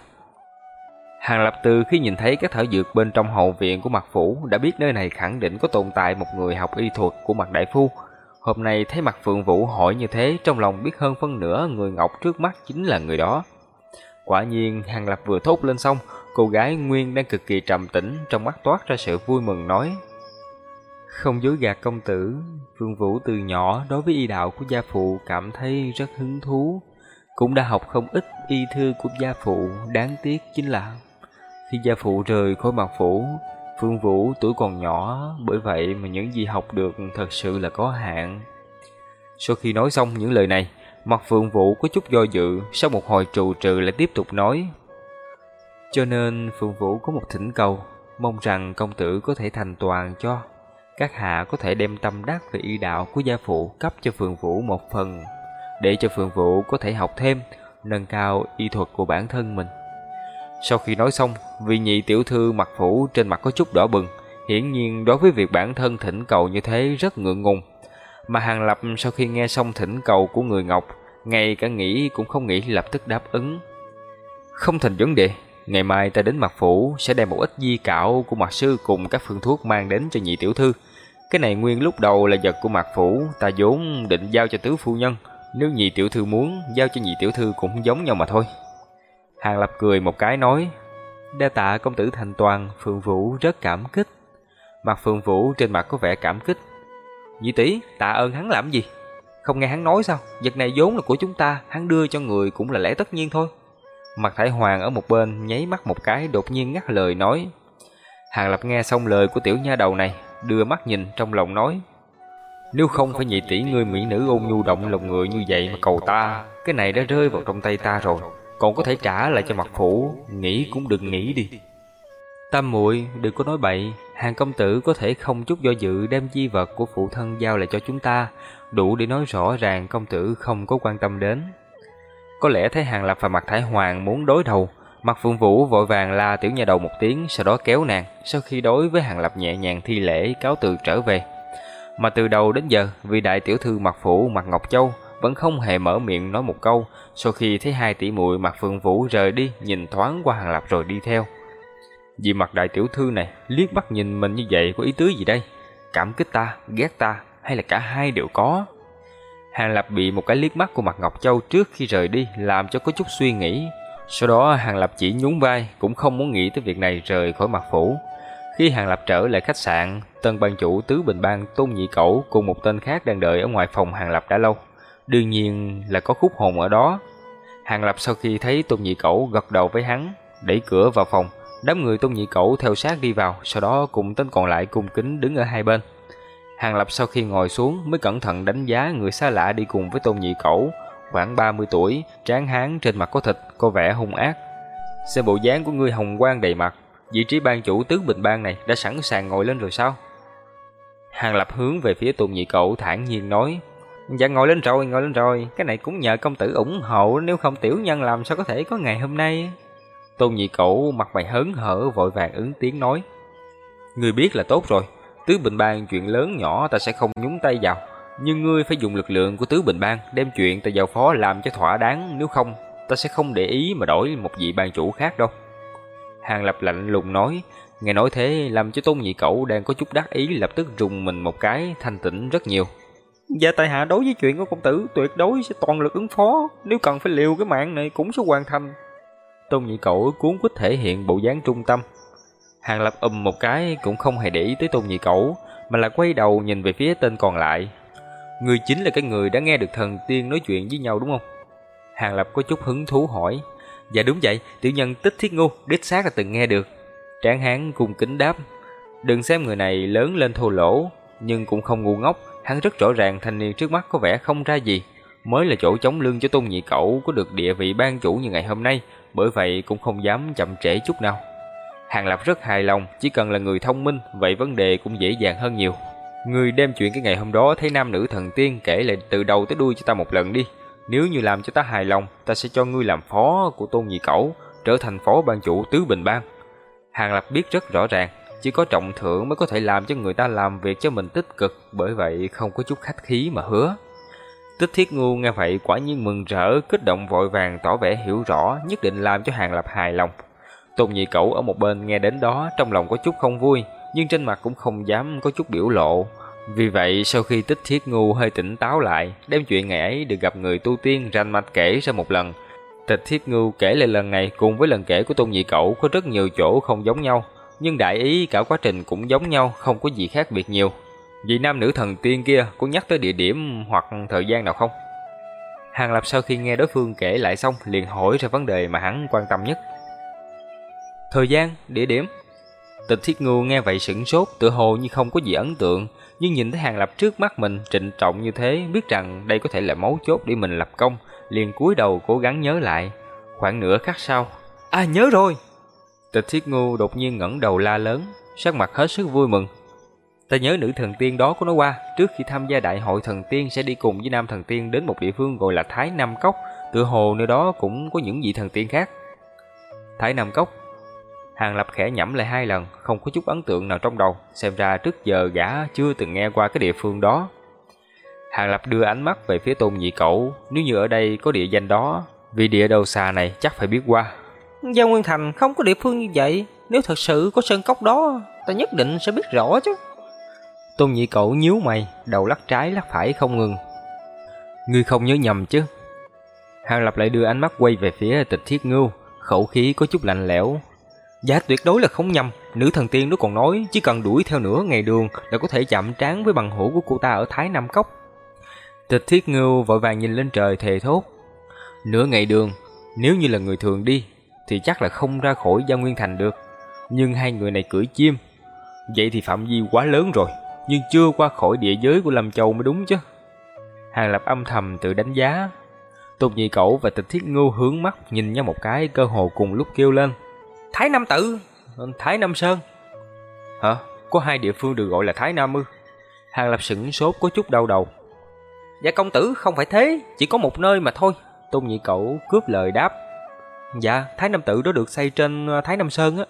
Hàng Lập Từ khi nhìn thấy các thảo dược bên trong hậu viện của mặt phủ đã biết nơi này khẳng định có tồn tại một người học y thuật của mặt đại phu. Hôm nay thấy mặt Phượng Vũ hỏi như thế, trong lòng biết hơn phân nửa người ngọc trước mắt chính là người đó. Quả nhiên, Hàng Lập vừa thốt lên xong, cô gái Nguyên đang cực kỳ trầm tĩnh, trong mắt toát ra sự vui mừng nói. Không dối gạt công tử, Phương Vũ từ nhỏ đối với y đạo của gia phụ cảm thấy rất hứng thú. Cũng đã học không ít y thư của gia phụ, đáng tiếc chính là khi gia phụ rời khỏi mặt phủ, Phương Vũ tuổi còn nhỏ, bởi vậy mà những gì học được thật sự là có hạn. Sau khi nói xong những lời này, mặt Phương Vũ có chút do dự, sau một hồi trù trừ lại tiếp tục nói. Cho nên Phương Vũ có một thỉnh cầu, mong rằng công tử có thể thành toàn cho. Các hạ có thể đem tâm đắc về y đạo của gia phụ cấp cho Phương Vũ một phần, để cho Phương Vũ có thể học thêm, nâng cao y thuật của bản thân mình. Sau khi nói xong, vị nhị tiểu thư mặt phủ trên mặt có chút đỏ bừng, hiển nhiên đối với việc bản thân thỉnh cầu như thế rất ngượng ngùng. Mà Hàng Lập sau khi nghe xong thỉnh cầu của người Ngọc, ngay cả nghĩ cũng không nghĩ lập tức đáp ứng. Không thành vấn đề, ngày mai ta đến mặt phủ sẽ đem một ít di cạo của mặt sư cùng các phương thuốc mang đến cho nhị tiểu thư. Cái này nguyên lúc đầu là vật của mặt phủ, ta vốn định giao cho tứ phu nhân. Nếu nhị tiểu thư muốn, giao cho nhị tiểu thư cũng giống nhau mà thôi. Hàng Lập cười một cái nói, đa tạ công tử thành toàn, Phượng Vũ rất cảm kích. Mặt Phượng Vũ trên mặt có vẻ cảm kích. Nhị tỷ, tạ ơn hắn làm gì? Không nghe hắn nói sao? Vật này vốn là của chúng ta, hắn đưa cho người cũng là lẽ tất nhiên thôi. Mặt Thái Hoàng ở một bên nháy mắt một cái đột nhiên ngắt lời nói. Hàng Lập nghe xong lời của tiểu nha đầu này, đưa mắt nhìn trong lòng nói. Nếu không phải nhị tỷ ngươi mỹ nữ ôn nhu động lòng người như vậy mà cầu ta, cái này đã rơi vào trong tay ta rồi còn có thể trả lại cho mặt phủ, nghĩ cũng đừng nghĩ đi. Tam muội đừng có nói bậy, hàng công tử có thể không chút do dự đem chi vật của phụ thân giao lại cho chúng ta, đủ để nói rõ ràng công tử không có quan tâm đến. Có lẽ thấy hàng lập và mặt thái hoàng muốn đối đầu, mặt phượng vũ vội vàng la tiểu nhà đầu một tiếng, sau đó kéo nàng, sau khi đối với hàng lập nhẹ nhàng thi lễ cáo từ trở về. Mà từ đầu đến giờ, vì đại tiểu thư mặt phủ mặt Ngọc Châu vẫn không hề mở miệng nói một câu, sau khi thấy hai tỷ muội Mạc Phượng Vũ rời đi, nhìn thoáng qua Hàng Lập rồi đi theo. Vì mặt đại tiểu thư này liếc mắt nhìn mình như vậy có ý tứ gì đây? Cảm kích ta, ghét ta hay là cả hai đều có? Hàng Lập bị một cái liếc mắt của mặt Ngọc Châu trước khi rời đi làm cho có chút suy nghĩ. Sau đó Hàng Lập chỉ nhún vai cũng không muốn nghĩ tới việc này rời khỏi mặt phủ. Khi Hàng Lập trở lại khách sạn, tân ban chủ Tứ Bình Bang Tôn Nhị Cẩu cùng một tên khác đang đợi ở ngoài phòng Hàng Lập đã lâu. Đương nhiên là có khúc hồn ở đó. Hàng Lập sau khi thấy Tôn Nhị Cẩu gật đầu với hắn, đẩy cửa vào phòng, đám người Tôn Nhị Cẩu theo sát đi vào, sau đó cùng tên còn lại cung kính đứng ở hai bên. Hàng Lập sau khi ngồi xuống mới cẩn thận đánh giá người xa lạ đi cùng với Tôn Nhị Cẩu, khoảng 30 tuổi, tráng hán trên mặt có thịt, có vẻ hung ác. Xem bộ dáng của ngươi hồng quang đầy mặt, vị trí ban chủ tứ bình bang này đã sẵn sàng ngồi lên rồi sao? Hàng Lập hướng về phía Tôn Nhị Cậu thản nhiên nói, Dạ ngồi lên rồi, ngồi lên rồi, cái này cũng nhờ công tử ủng hộ, nếu không tiểu nhân làm sao có thể có ngày hôm nay. Tôn Nhị Cậu mặt mày hớn hở vội vàng ứng tiếng nói, Ngươi biết là tốt rồi, tứ bình bang chuyện lớn nhỏ ta sẽ không nhúng tay vào, nhưng ngươi phải dùng lực lượng của tứ bình bang đem chuyện ta giao phó làm cho thỏa đáng, nếu không ta sẽ không để ý mà đổi một vị ban chủ khác đâu. Hàng Lập lạnh lùng nói, nghe nói thế làm cho Tôn Nhị cậu đang có chút đắc ý lập tức rùng mình một cái thanh tĩnh rất nhiều và tại hạ đối với chuyện của công tử tuyệt đối sẽ toàn lực ứng phó, nếu cần phải liều cái mạng này cũng sẽ hoàn thành. Tôn Nhị cậu cuốn quýt thể hiện bộ dáng trung tâm. Hàng Lập ầm một cái cũng không hề để ý tới Tôn Nhị cậu mà là quay đầu nhìn về phía tên còn lại. Người chính là cái người đã nghe được thần tiên nói chuyện với nhau đúng không? Hàng Lập có chút hứng thú hỏi. Dạ đúng vậy, tiểu nhân tích thiết ngu, đích xác là từng nghe được. Tráng hán cung kính đáp. Đừng xem người này lớn lên thô lỗ, nhưng cũng không ngu ngốc. Hắn rất rõ ràng thanh niên trước mắt có vẻ không ra gì. Mới là chỗ chống lưng cho tôn nhị cậu có được địa vị ban chủ như ngày hôm nay, bởi vậy cũng không dám chậm trễ chút nào. Hàng Lập rất hài lòng, chỉ cần là người thông minh, vậy vấn đề cũng dễ dàng hơn nhiều. Người đem chuyện cái ngày hôm đó thấy nam nữ thần tiên kể lại từ đầu tới đuôi cho ta một lần đi. Nếu như làm cho ta hài lòng, ta sẽ cho ngươi làm phó của tôn nhị cẩu, trở thành phó ban chủ tứ bình bang. Hàng Lập biết rất rõ ràng, chỉ có trọng thưởng mới có thể làm cho người ta làm việc cho mình tích cực, bởi vậy không có chút khách khí mà hứa. Tích thiết ngu nghe vậy quả nhiên mừng rỡ, kích động vội vàng tỏ vẻ hiểu rõ, nhất định làm cho Hàng Lập hài lòng. Tôn nhị cẩu ở một bên nghe đến đó, trong lòng có chút không vui, nhưng trên mặt cũng không dám có chút biểu lộ. Vì vậy, sau khi tích thiết ngu hơi tỉnh táo lại, đem chuyện ngày ấy được gặp người tu tiên rành mạch kể ra một lần. Tịch thiết Ngưu kể lại lần này cùng với lần kể của tôn nhị Cẩu có rất nhiều chỗ không giống nhau, nhưng đại ý cả quá trình cũng giống nhau, không có gì khác biệt nhiều. Vì nam nữ thần tiên kia có nhắc tới địa điểm hoặc thời gian nào không? Hàng Lập sau khi nghe đối phương kể lại xong liền hỏi ra vấn đề mà hắn quan tâm nhất. Thời gian, địa điểm Tịch Thiết ngưu nghe vậy sững sốt, tự hồ như không có gì ấn tượng, nhưng nhìn thấy Hàng Lập trước mắt mình trịnh trọng như thế, biết rằng đây có thể là mấu chốt để mình lập công, liền cúi đầu cố gắng nhớ lại. Khoảng nửa khắc sau, à nhớ rồi. Tịch Thiết Ngu đột nhiên ngẩng đầu la lớn, sắc mặt hết sức vui mừng. Ta nhớ nữ thần tiên đó của nó qua, trước khi tham gia đại hội thần tiên sẽ đi cùng với nam thần tiên đến một địa phương gọi là Thái Nam Cốc, tựa hồ nơi đó cũng có những vị thần tiên khác. Thái Nam Cốc Hàng Lập khẽ nhẩm lại hai lần, không có chút ấn tượng nào trong đầu, xem ra trước giờ gã chưa từng nghe qua cái địa phương đó. Hàng Lập đưa ánh mắt về phía tôn nhị cẩu, nếu như ở đây có địa danh đó, vì địa đầu xa này chắc phải biết qua. Giao Nguyên Thành không có địa phương như vậy, nếu thật sự có sơn cốc đó, ta nhất định sẽ biết rõ chứ. Tôn nhị cậu nhíu mày, đầu lắc trái lắc phải không ngừng. Ngươi không nhớ nhầm chứ? Hàng Lập lại đưa ánh mắt quay về phía tịch thiết ngưu, khẩu khí có chút lạnh lẽo, Dạ tuyệt đối là không nhầm, nữ thần tiên nó còn nói chỉ cần đuổi theo nửa ngày đường là có thể chạm trán với bằng hữu của cô ta ở Thái Nam Cốc. Tịch thiết ngưu vội vàng nhìn lên trời thề thốt. Nửa ngày đường, nếu như là người thường đi thì chắc là không ra khỏi Gia Nguyên Thành được. Nhưng hai người này cưỡi chim, vậy thì phạm vi quá lớn rồi, nhưng chưa qua khỏi địa giới của Lâm Châu mới đúng chứ. Hàng Lập âm thầm tự đánh giá. Tôn Nhị Cẩu và Tịch Thiết Ngưu hướng mắt nhìn nhau một cái cơ hồ cùng lúc kêu lên. Thái Nam Tự, Thái Nam Sơn. Hả? Có hai địa phương được gọi là Thái Nam ư? Hàng Lập sửng sốt có chút đau đầu. Dạ công tử không phải thế, chỉ có một nơi mà thôi. Tôn Nhị Cẩu cướp lời đáp. Dạ, Thái Nam Tự đó được xây trên ờ, Thái Nam Sơn á.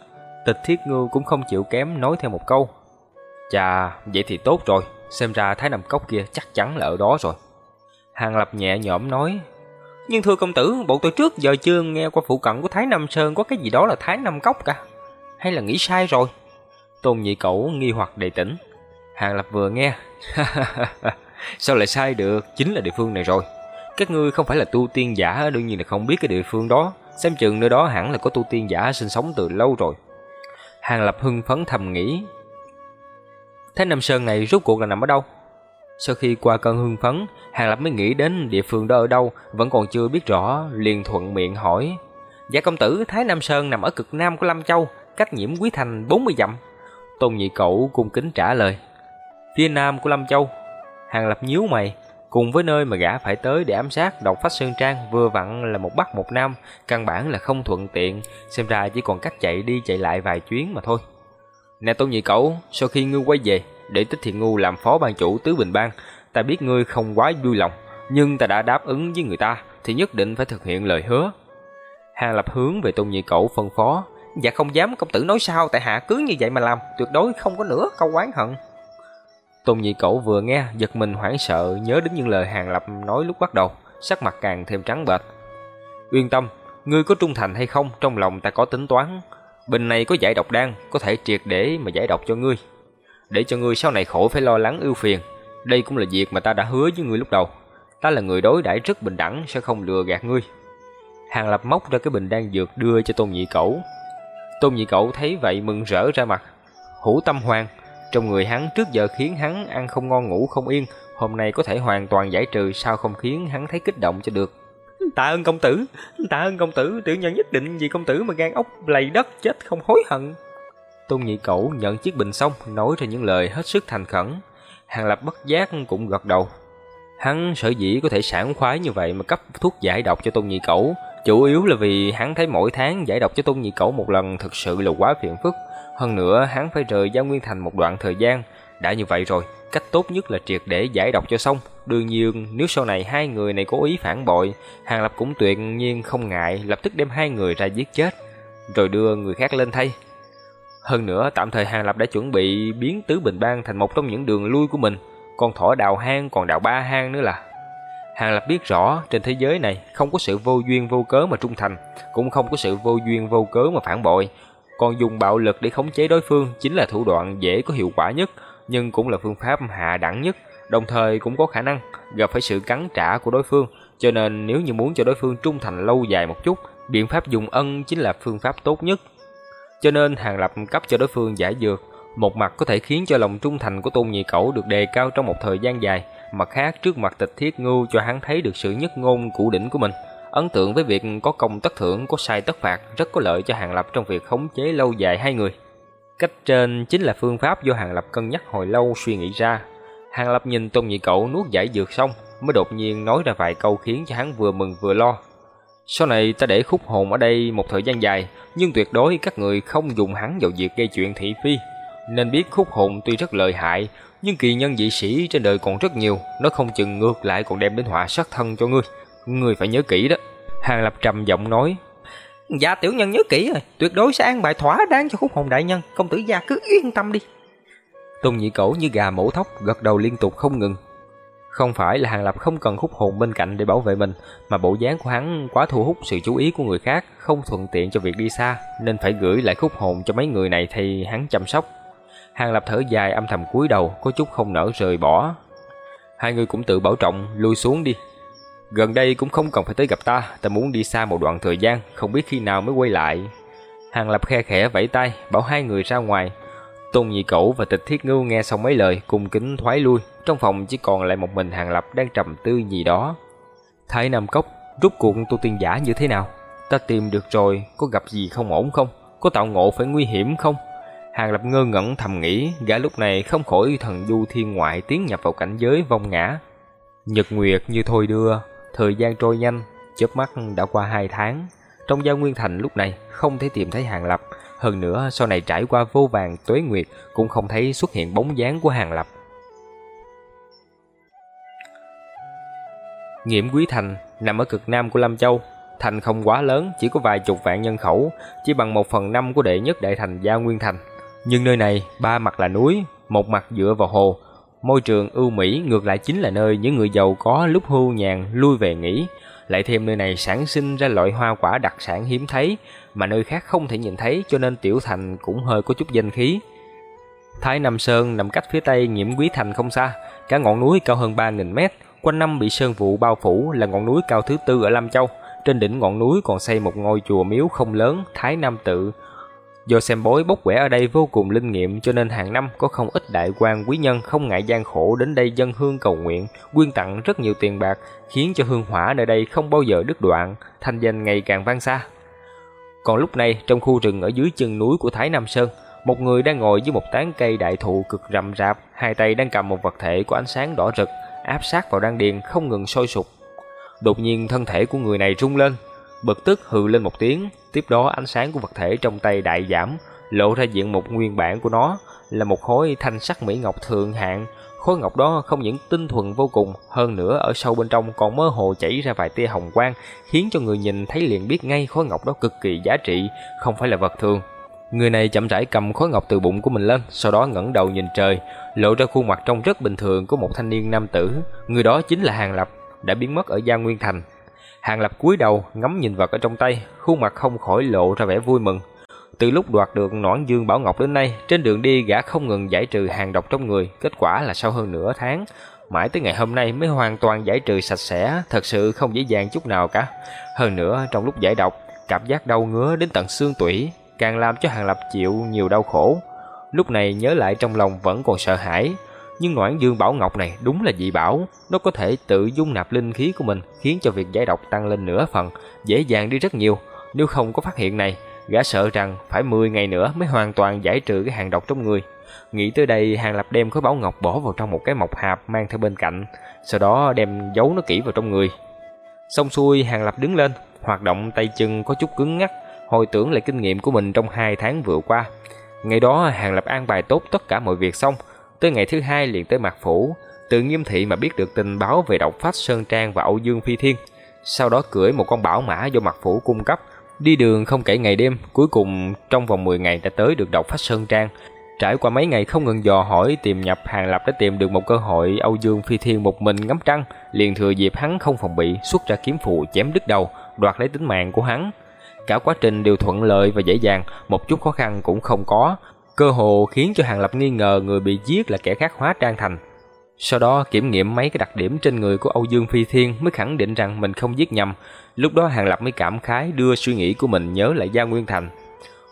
Tịch Thiết Ngưu cũng không chịu kém nói thêm một câu. Chà, vậy thì tốt rồi, xem ra Thái Nam Cốc kia chắc chắn là ở đó rồi. Hàng Lập nhẹ nhõm nói, nhưng thưa công tử, bộ tôi trước giờ chưa nghe qua phụ cận của Thái Nam Sơn có cái gì đó là Thái Nam Cốc cả. Hay là nghĩ sai rồi? Tôn nhị cẩu nghi hoặc đầy tỉnh. Hàng Lập vừa nghe. Sao lại sai được? Chính là địa phương này rồi. Các ngươi không phải là tu tiên giả đương nhiên là không biết cái địa phương đó. Xem chừng nơi đó hẳn là có tu tiên giả sinh sống từ lâu rồi. Hàng Lập hưng phấn thầm nghĩ. Thái Nam Sơn này rốt cuộc là nằm ở đâu? Sau khi qua cơn hưng phấn, Hàng Lập mới nghĩ đến địa phương đó ở đâu, vẫn còn chưa biết rõ, liền thuận miệng hỏi. Dạ công tử, Thái Nam Sơn nằm ở cực nam của Lâm Châu, cách nhiễm Quý Thành 40 dặm. Tôn Nhị Cẩu cung kính trả lời. Phía nam của Lâm Châu. Hàng Lập nhíu mày, cùng với nơi mà gã phải tới để ám sát độc phách sơn trang vừa vặn là một bắc một nam, căn bản là không thuận tiện, xem ra chỉ còn cách chạy đi chạy lại vài chuyến mà thôi. Nè Tôn Nhị Cẩu, sau khi ngươi quay về, để Tích Thiện Ngu làm phó ban chủ Tứ Bình Bang, ta biết ngươi không quá vui lòng, nhưng ta đã đáp ứng với người ta thì nhất định phải thực hiện lời hứa. Hàng Lập hướng về Tôn Nhị Cẩu phân phó, dạ không dám công tử nói sao, tại hạ cứ như vậy mà làm, tuyệt đối không có nửa câu oán hận. Tôn Nhị Cẩu vừa nghe, giật mình hoảng sợ, nhớ đến những lời Hàng Lập nói lúc bắt đầu, sắc mặt càng thêm trắng bệch. Uyên tâm, ngươi có trung thành hay không, trong lòng ta có tính toán. Bình này có giải độc đan, có thể triệt để mà giải độc cho ngươi. Để cho ngươi sau này khổ phải lo lắng ưu phiền. Đây cũng là việc mà ta đã hứa với ngươi lúc đầu. Ta là người đối đãi rất bình đẳng, sẽ không lừa gạt ngươi. Hàng Lập móc ra cái bình đan dược đưa cho Tôn Nhị Cẩu. Tôn Nhị Cẩu thấy vậy mừng rỡ ra mặt. Hữu tâm hoàng, trong người hắn trước giờ khiến hắn ăn không ngon ngủ không yên, hôm nay có thể hoàn toàn giải trừ sao không khiến hắn thấy kích động cho được. Tạ ơn công tử, tạ ơn công tử, tiểu nhân nhất định vì công tử mà gan ốc lầy đất chết không hối hận. Tôn Nhị Cẩu nhận chiếc bình xong, nói ra những lời hết sức thành khẩn. Hàng Lập bất giác cũng gật đầu. Hắn sở dĩ có thể sảng khoái như vậy mà cấp thuốc giải độc cho Tôn Nhị Cẩu, chủ yếu là vì hắn thấy mỗi tháng giải độc cho Tôn Nhị Cẩu một lần thực sự là quá phiền phức. Hơn nữa, hắn phải rời Giao Nguyên Thành một đoạn thời gian. Đã như vậy rồi, cách tốt nhất là triệt để giải độc cho xong. Đương nhiên, nếu sau này hai người này cố ý phản bội, Hàng Lập cũng tuyệt nhiên không ngại lập tức đem hai người ra giết chết, rồi đưa người khác lên thay. Hơn nữa, tạm thời Hàng Lập đã chuẩn bị biến Tứ Bình Bang thành một trong những đường lui của mình. Còn thỏ đào hang còn đào ba hang nữa là. Hàng Lập biết rõ trên thế giới này không có sự vô duyên vô cớ mà trung thành, cũng không có sự vô duyên vô cớ mà phản bội. Còn dùng bạo lực để khống chế đối phương chính là thủ đoạn dễ có hiệu quả nhất, nhưng cũng là phương pháp hạ đẳng nhất, đồng thời cũng có khả năng gặp phải sự cắn trả của đối phương. Cho nên nếu như muốn cho đối phương trung thành lâu dài một chút, biện pháp dùng ân chính là phương pháp tốt nhất. Cho nên Hàng Lập cấp cho đối phương giải dược, một mặt có thể khiến cho lòng trung thành của Tôn Nhị Cẩu được đề cao trong một thời gian dài, mặt khác trước mặt tịch thiết ngưu cho hắn thấy được sự nhất ngôn cũ đỉnh của mình. Ấn tượng với việc có công tất thưởng, có sai tất phạt rất có lợi cho Hàng Lập trong việc khống chế lâu dài hai người. Cách trên chính là phương pháp do Hàng Lập cân nhắc hồi lâu suy nghĩ ra. Hàng Lập nhìn Tôn Nhị Cẩu nuốt giải dược xong, mới đột nhiên nói ra vài câu khiến cho hắn vừa mừng vừa lo. Sau này ta để khúc hồn ở đây một thời gian dài, nhưng tuyệt đối các người không dùng hắn vào việc gây chuyện thị phi. Nên biết khúc hồn tuy rất lợi hại, nhưng kỳ nhân dị sĩ trên đời còn rất nhiều, nó không chừng ngược lại còn đem đến họa sát thân cho ngươi. Ngươi phải nhớ kỹ đó. Hàng Lập trầm giọng nói. Dạ tiểu nhân nhớ kỹ rồi, tuyệt đối sẽ an bài thỏa đáng cho khúc hồn đại nhân, công tử gia cứ yên tâm đi. Tôn nhị cổ như gà mổ thóc, gật đầu liên tục không ngừng. Không phải là Hàng Lập không cần khúc hồn bên cạnh để bảo vệ mình, mà bộ dáng của hắn quá thu hút sự chú ý của người khác, không thuận tiện cho việc đi xa, nên phải gửi lại khúc hồn cho mấy người này thì hắn chăm sóc. Hàng Lập thở dài âm thầm cúi đầu, có chút không nỡ rời bỏ. Hai người cũng tự bảo trọng, lui xuống đi. Gần đây cũng không cần phải tới gặp ta, ta muốn đi xa một đoạn thời gian, không biết khi nào mới quay lại. Hàng Lập khe khẽ vẫy tay, bảo hai người ra ngoài. Tôn Nhị Cẩu và Tịch Thiết Ngưu nghe xong mấy lời, cùng kính thoái lui. Trong phòng chỉ còn lại một mình Hàng Lập đang trầm tư gì đó. Thái Nam Cốc, rút cuộc tu tiên giả như thế nào? Ta tìm được rồi, có gặp gì không ổn không? Có tạo ngộ phải nguy hiểm không? Hàng Lập ngơ ngẩn thầm nghĩ, gã lúc này không khỏi thần du thiên ngoại tiến nhập vào cảnh giới vong ngã. Nhật Nguyệt như thôi đưa, thời gian trôi nhanh, chớp mắt đã qua hai tháng. Trong giao nguyên thành lúc này không thể tìm thấy Hàng Lập, hơn nữa sau này trải qua vô vàng tuế nguyệt cũng không thấy xuất hiện bóng dáng của Hàng Lập. Nghiễm Quý Thành nằm ở cực nam của Lâm Châu, thành không quá lớn, chỉ có vài chục vạn nhân khẩu, chỉ bằng một phần năm của đệ nhất đại thành Giao Nguyên Thành. Nhưng nơi này, ba mặt là núi, một mặt dựa vào hồ. Môi trường ưu mỹ ngược lại chính là nơi những người giàu có lúc hưu nhàn lui về nghỉ. Lại thêm nơi này sản sinh ra loại hoa quả đặc sản hiếm thấy, mà nơi khác không thể nhìn thấy cho nên tiểu thành cũng hơi có chút danh khí. Thái Nam Sơn nằm cách phía tây nhiễm quý thành không xa, cả ngọn núi cao hơn 3.000 mét, quanh năm bị sơn vụ bao phủ là ngọn núi cao thứ tư ở Lam Châu. Trên đỉnh ngọn núi còn xây một ngôi chùa miếu không lớn, Thái Nam Tự, Do xem bói bốc quẻ ở đây vô cùng linh nghiệm cho nên hàng năm có không ít đại quan quý nhân không ngại gian khổ đến đây dân hương cầu nguyện, quyên tặng rất nhiều tiền bạc, khiến cho hương hỏa nơi đây không bao giờ đứt đoạn, thanh danh ngày càng vang xa. Còn lúc này, trong khu rừng ở dưới chân núi của Thái Nam Sơn, một người đang ngồi dưới một tán cây đại thụ cực rậm rạp, hai tay đang cầm một vật thể có ánh sáng đỏ rực, áp sát vào đan điền không ngừng sôi sục. Đột nhiên thân thể của người này rung lên, bực tức hừ lên một tiếng, tiếp đó ánh sáng của vật thể trong tay đại giảm, lộ ra diện mục nguyên bản của nó là một khối thanh sắc mỹ ngọc thượng hạng. Khối ngọc đó không những tinh thuần vô cùng, hơn nữa ở sâu bên trong còn mơ hồ chảy ra vài tia hồng quang, khiến cho người nhìn thấy liền biết ngay khối ngọc đó cực kỳ giá trị, không phải là vật thường. Người này chậm rãi cầm khối ngọc từ bụng của mình lên, sau đó ngẩng đầu nhìn trời, lộ ra khuôn mặt trông rất bình thường của một thanh niên nam tử. Người đó chính là Hàng Lập, đã biến mất ở Gia Nguyên Thành. Hàng Lập cúi đầu ngắm nhìn vật ở trong tay, khuôn mặt không khỏi lộ ra vẻ vui mừng. Từ lúc đoạt được Noãn Dương Bảo Ngọc đến nay, trên đường đi gã không ngừng giải trừ hàng độc trong người, kết quả là sau hơn nửa tháng, mãi tới ngày hôm nay mới hoàn toàn giải trừ sạch sẽ, thật sự không dễ dàng chút nào cả. Hơn nữa, trong lúc giải độc, cảm giác đau ngứa đến tận xương tủy, càng làm cho Hàng Lập chịu nhiều đau khổ. Lúc này nhớ lại trong lòng vẫn còn sợ hãi, nhưng Ngoãn Dương Bảo Ngọc này đúng là dị bảo, nó có thể tự dung nạp linh khí của mình, khiến cho việc giải độc tăng lên nửa phần, dễ dàng đi rất nhiều. Nếu không có phát hiện này, gã sợ rằng phải 10 ngày nữa mới hoàn toàn giải trừ cái hàng độc trong người. Nghĩ tới đây, Hàng Lập đem khối bảo ngọc bỏ vào trong một cái mộc hạp mang theo bên cạnh, sau đó đem giấu nó kỹ vào trong người. Xong xuôi, Hàng Lập đứng lên, hoạt động tay chân có chút cứng ngắc, hồi tưởng lại kinh nghiệm của mình trong hai tháng vừa qua. Ngày đó, Hàng Lập an bài tốt tất cả mọi việc xong, tới ngày thứ hai liền tới mặt phủ, từ nghiêm thị mà biết được tình báo về độc phách Sơn Trang và Âu Dương Phi Thiên. Sau đó cưỡi một con bảo mã do mặt phủ cung cấp, Đi đường không kể ngày đêm, cuối cùng trong vòng 10 ngày đã tới được độc phách Sơn Trang. Trải qua mấy ngày không ngừng dò hỏi tìm nhập Hàng Lập đã tìm được một cơ hội Âu Dương Phi Thiên một mình ngắm trăng, liền thừa dịp hắn không phòng bị xuất ra kiếm phụ chém đứt đầu, đoạt lấy tính mạng của hắn. Cả quá trình đều thuận lợi và dễ dàng, một chút khó khăn cũng không có, cơ hồ khiến cho Hàng Lập nghi ngờ người bị giết là kẻ khác hóa trang thành. Sau đó kiểm nghiệm mấy cái đặc điểm trên người của Âu Dương Phi Thiên mới khẳng định rằng mình không giết nhầm, Lúc đó Hàng Lập mới cảm khái đưa suy nghĩ của mình nhớ lại Gia Nguyên Thành.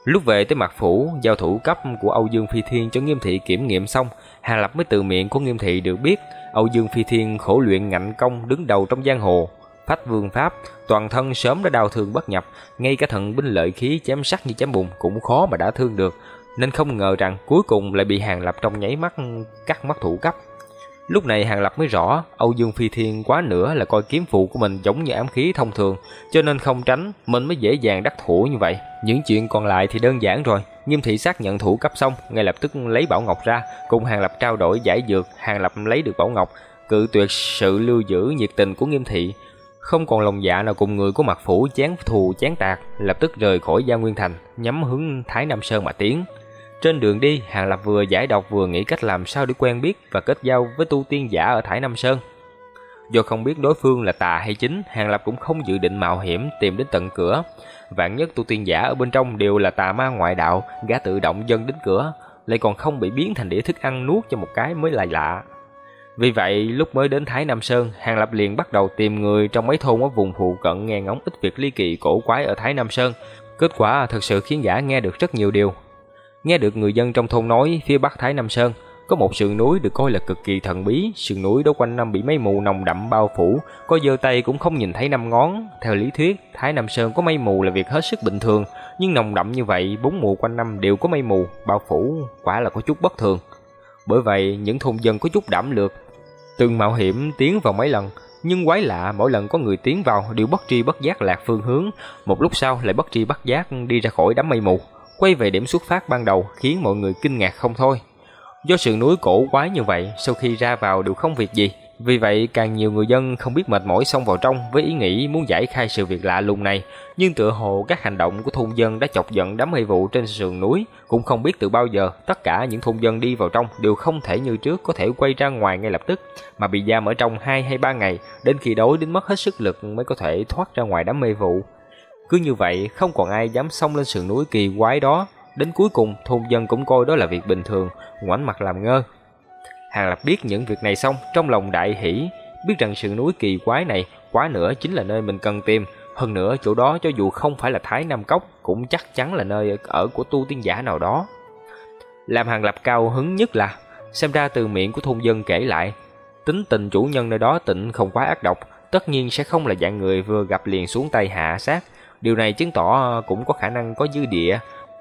Lúc về tới mặt phủ, giao thủ cấp của Âu Dương Phi Thiên cho Nghiêm Thị kiểm nghiệm xong, Hàng Lập mới từ miệng của Nghiêm Thị được biết Âu Dương Phi Thiên khổ luyện ngạnh công đứng đầu trong giang hồ. Phách vương pháp, toàn thân sớm đã đau thương bất nhập, ngay cả thần binh lợi khí chém sắc như chém bùn cũng khó mà đã thương được, nên không ngờ rằng cuối cùng lại bị Hàng Lập trong nháy mắt cắt mắt thủ cấp. Lúc này Hàng Lập mới rõ, Âu Dương Phi Thiên quá nữa là coi kiếm phụ của mình giống như ám khí thông thường, cho nên không tránh, mình mới dễ dàng đắc thủ như vậy. Những chuyện còn lại thì đơn giản rồi. Nghiêm thị xác nhận thủ cấp xong, ngay lập tức lấy Bảo Ngọc ra, cùng Hàng Lập trao đổi giải dược, Hàng Lập lấy được Bảo Ngọc, cự tuyệt sự lưu giữ nhiệt tình của Nghiêm thị, không còn lòng dạ nào cùng người của mặt phủ chán thù chán tạc, lập tức rời khỏi Gia Nguyên Thành, nhắm hướng Thái Nam Sơn mà tiến. Trên đường đi, Hàng Lập vừa giải độc vừa nghĩ cách làm sao để quen biết và kết giao với tu tiên giả ở Thải Nam Sơn. Do không biết đối phương là tà hay chính, Hàng Lập cũng không dự định mạo hiểm tìm đến tận cửa. Vạn nhất tu tiên giả ở bên trong đều là tà ma ngoại đạo, gã tự động dâng đến cửa, lại còn không bị biến thành đĩa thức ăn nuốt cho một cái mới là lạ. Vì vậy, lúc mới đến Thái Nam Sơn, Hàng Lập liền bắt đầu tìm người trong mấy thôn ở vùng phụ cận nghe ngóng ít việc ly kỳ cổ quái ở Thái Nam Sơn. Kết quả thật sự khiến gã nghe được rất nhiều điều, Nghe được người dân trong thôn nói phía bắc Thái Nam Sơn có một sườn núi được coi là cực kỳ thần bí, sườn núi đó quanh năm bị mây mù nồng đậm bao phủ, có giơ tay cũng không nhìn thấy năm ngón. Theo lý thuyết, Thái Nam Sơn có mây mù là việc hết sức bình thường, nhưng nồng đậm như vậy, bốn mùa quanh năm đều có mây mù bao phủ, quả là có chút bất thường. Bởi vậy, những thôn dân có chút đảm lược, từng mạo hiểm tiến vào mấy lần, nhưng quái lạ mỗi lần có người tiến vào đều bất tri bất giác lạc phương hướng, một lúc sau lại bất tri bất giác đi ra khỏi đám mây mù quay về điểm xuất phát ban đầu khiến mọi người kinh ngạc không thôi. Do sự núi cổ quái như vậy, sau khi ra vào đều không việc gì, vì vậy càng nhiều người dân không biết mệt mỏi xông vào trong với ý nghĩ muốn giải khai sự việc lạ lùng này, nhưng tựa hồ các hành động của thôn dân đã chọc giận đám mây vụ trên sườn núi, cũng không biết từ bao giờ tất cả những thôn dân đi vào trong đều không thể như trước có thể quay ra ngoài ngay lập tức, mà bị giam ở trong 2 hay 3 ngày, đến khi đối đến mất hết sức lực mới có thể thoát ra ngoài đám mây vụ. Cứ như vậy, không còn ai dám xông lên sườn núi kỳ quái đó. Đến cuối cùng, thôn dân cũng coi đó là việc bình thường, ngoảnh mặt làm ngơ. Hàng Lập biết những việc này xong, trong lòng đại hỉ biết rằng sườn núi kỳ quái này quá nữa chính là nơi mình cần tìm. Hơn nữa, chỗ đó cho dù không phải là Thái Nam Cốc, cũng chắc chắn là nơi ở của tu tiên giả nào đó. Làm Hàng Lập cao hứng nhất là, xem ra từ miệng của thôn dân kể lại, tính tình chủ nhân nơi đó tịnh không quá ác độc, tất nhiên sẽ không là dạng người vừa gặp liền xuống tay hạ sát, Điều này chứng tỏ ờ, cũng có khả năng có dư địa.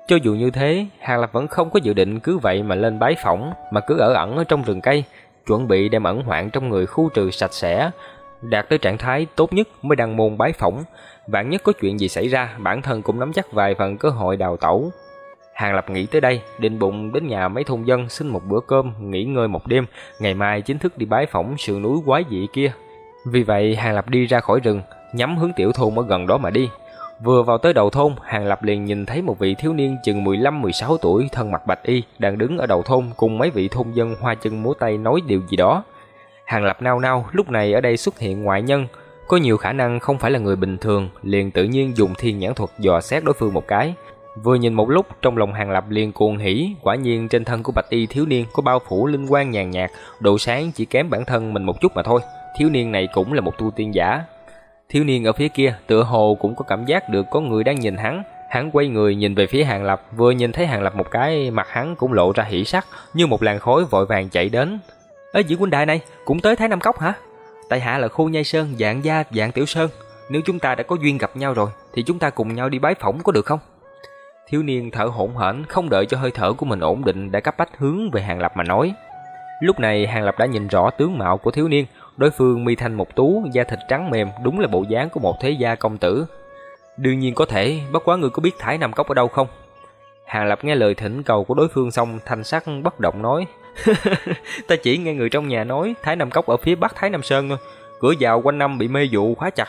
Cho dù như thế, Hàng Lập vẫn không có dự định cứ vậy mà lên bái phỏng, mà cứ ở ẩn ở trong rừng cây. chuẩn bị đem ẩn hoạn trong người khu trừ sạch sẽ, đạt tới trạng thái tốt nhất mới đăng môn bái phỏng. Vạn nhất có chuyện gì xảy ra, bản thân cũng nắm chắc vài phần cơ hội đào tẩu. Hàng Lập nghĩ tới đây, định bụng đến nhà mấy thôn dân xin một bữa cơm, nghỉ ngơi một đêm, ngày mai chính thức đi bái phỏng sườn núi quái dị kia. Vì vậy, Hàng Lập đi ra khỏi rừng, nhắm hướng tiểu thôn ở gần đó mà đi. Vừa vào tới đầu thôn, Hàng Lập liền nhìn thấy một vị thiếu niên chừng 15-16 tuổi, thân mặc bạch y, đang đứng ở đầu thôn cùng mấy vị thôn dân hoa chân múa tay nói điều gì đó. Hàng Lập nao nao, lúc này ở đây xuất hiện ngoại nhân, có nhiều khả năng không phải là người bình thường, liền tự nhiên dùng thiên nhãn thuật dò xét đối phương một cái. Vừa nhìn một lúc, trong lòng Hàng Lập liền cuồng hỉ, quả nhiên trên thân của bạch y thiếu niên có bao phủ linh quang nhàn nhạt, độ sáng chỉ kém bản thân mình một chút mà thôi. Thiếu niên này cũng là một tu tiên giả, Thiếu niên ở phía kia tựa hồ cũng có cảm giác được có người đang nhìn hắn. Hắn quay người nhìn về phía Hàng Lập, vừa nhìn thấy Hàng Lập một cái, mặt hắn cũng lộ ra hỉ sắc, như một làn khói vội vàng chạy đến. "Ê, Dĩ huynh đại này, cũng tới Thái Nam Cốc hả? Tại hạ là Khu Nhai Sơn, dạng gia, dạng Tiểu Sơn, nếu chúng ta đã có duyên gặp nhau rồi thì chúng ta cùng nhau đi bái phỏng có được không?" Thiếu niên thở hổn hển, không đợi cho hơi thở của mình ổn định đã cấp bách hướng về Hàng Lập mà nói. Lúc này Hàng Lập đã nhìn rõ tướng mạo của thiếu niên, Đối phương mi thanh một tú, da thịt trắng mềm, đúng là bộ dáng của một thế gia công tử. Đương nhiên có thể, bất quá người có biết Thái Nam Cốc ở đâu không? Hàng Lập nghe lời thỉnh cầu của đối phương xong, thanh sắc bất động nói. ta chỉ nghe người trong nhà nói Thái Nam Cốc ở phía bắc Thái Nam Sơn thôi. Cửa vào quanh năm bị mê dụ khóa chặt.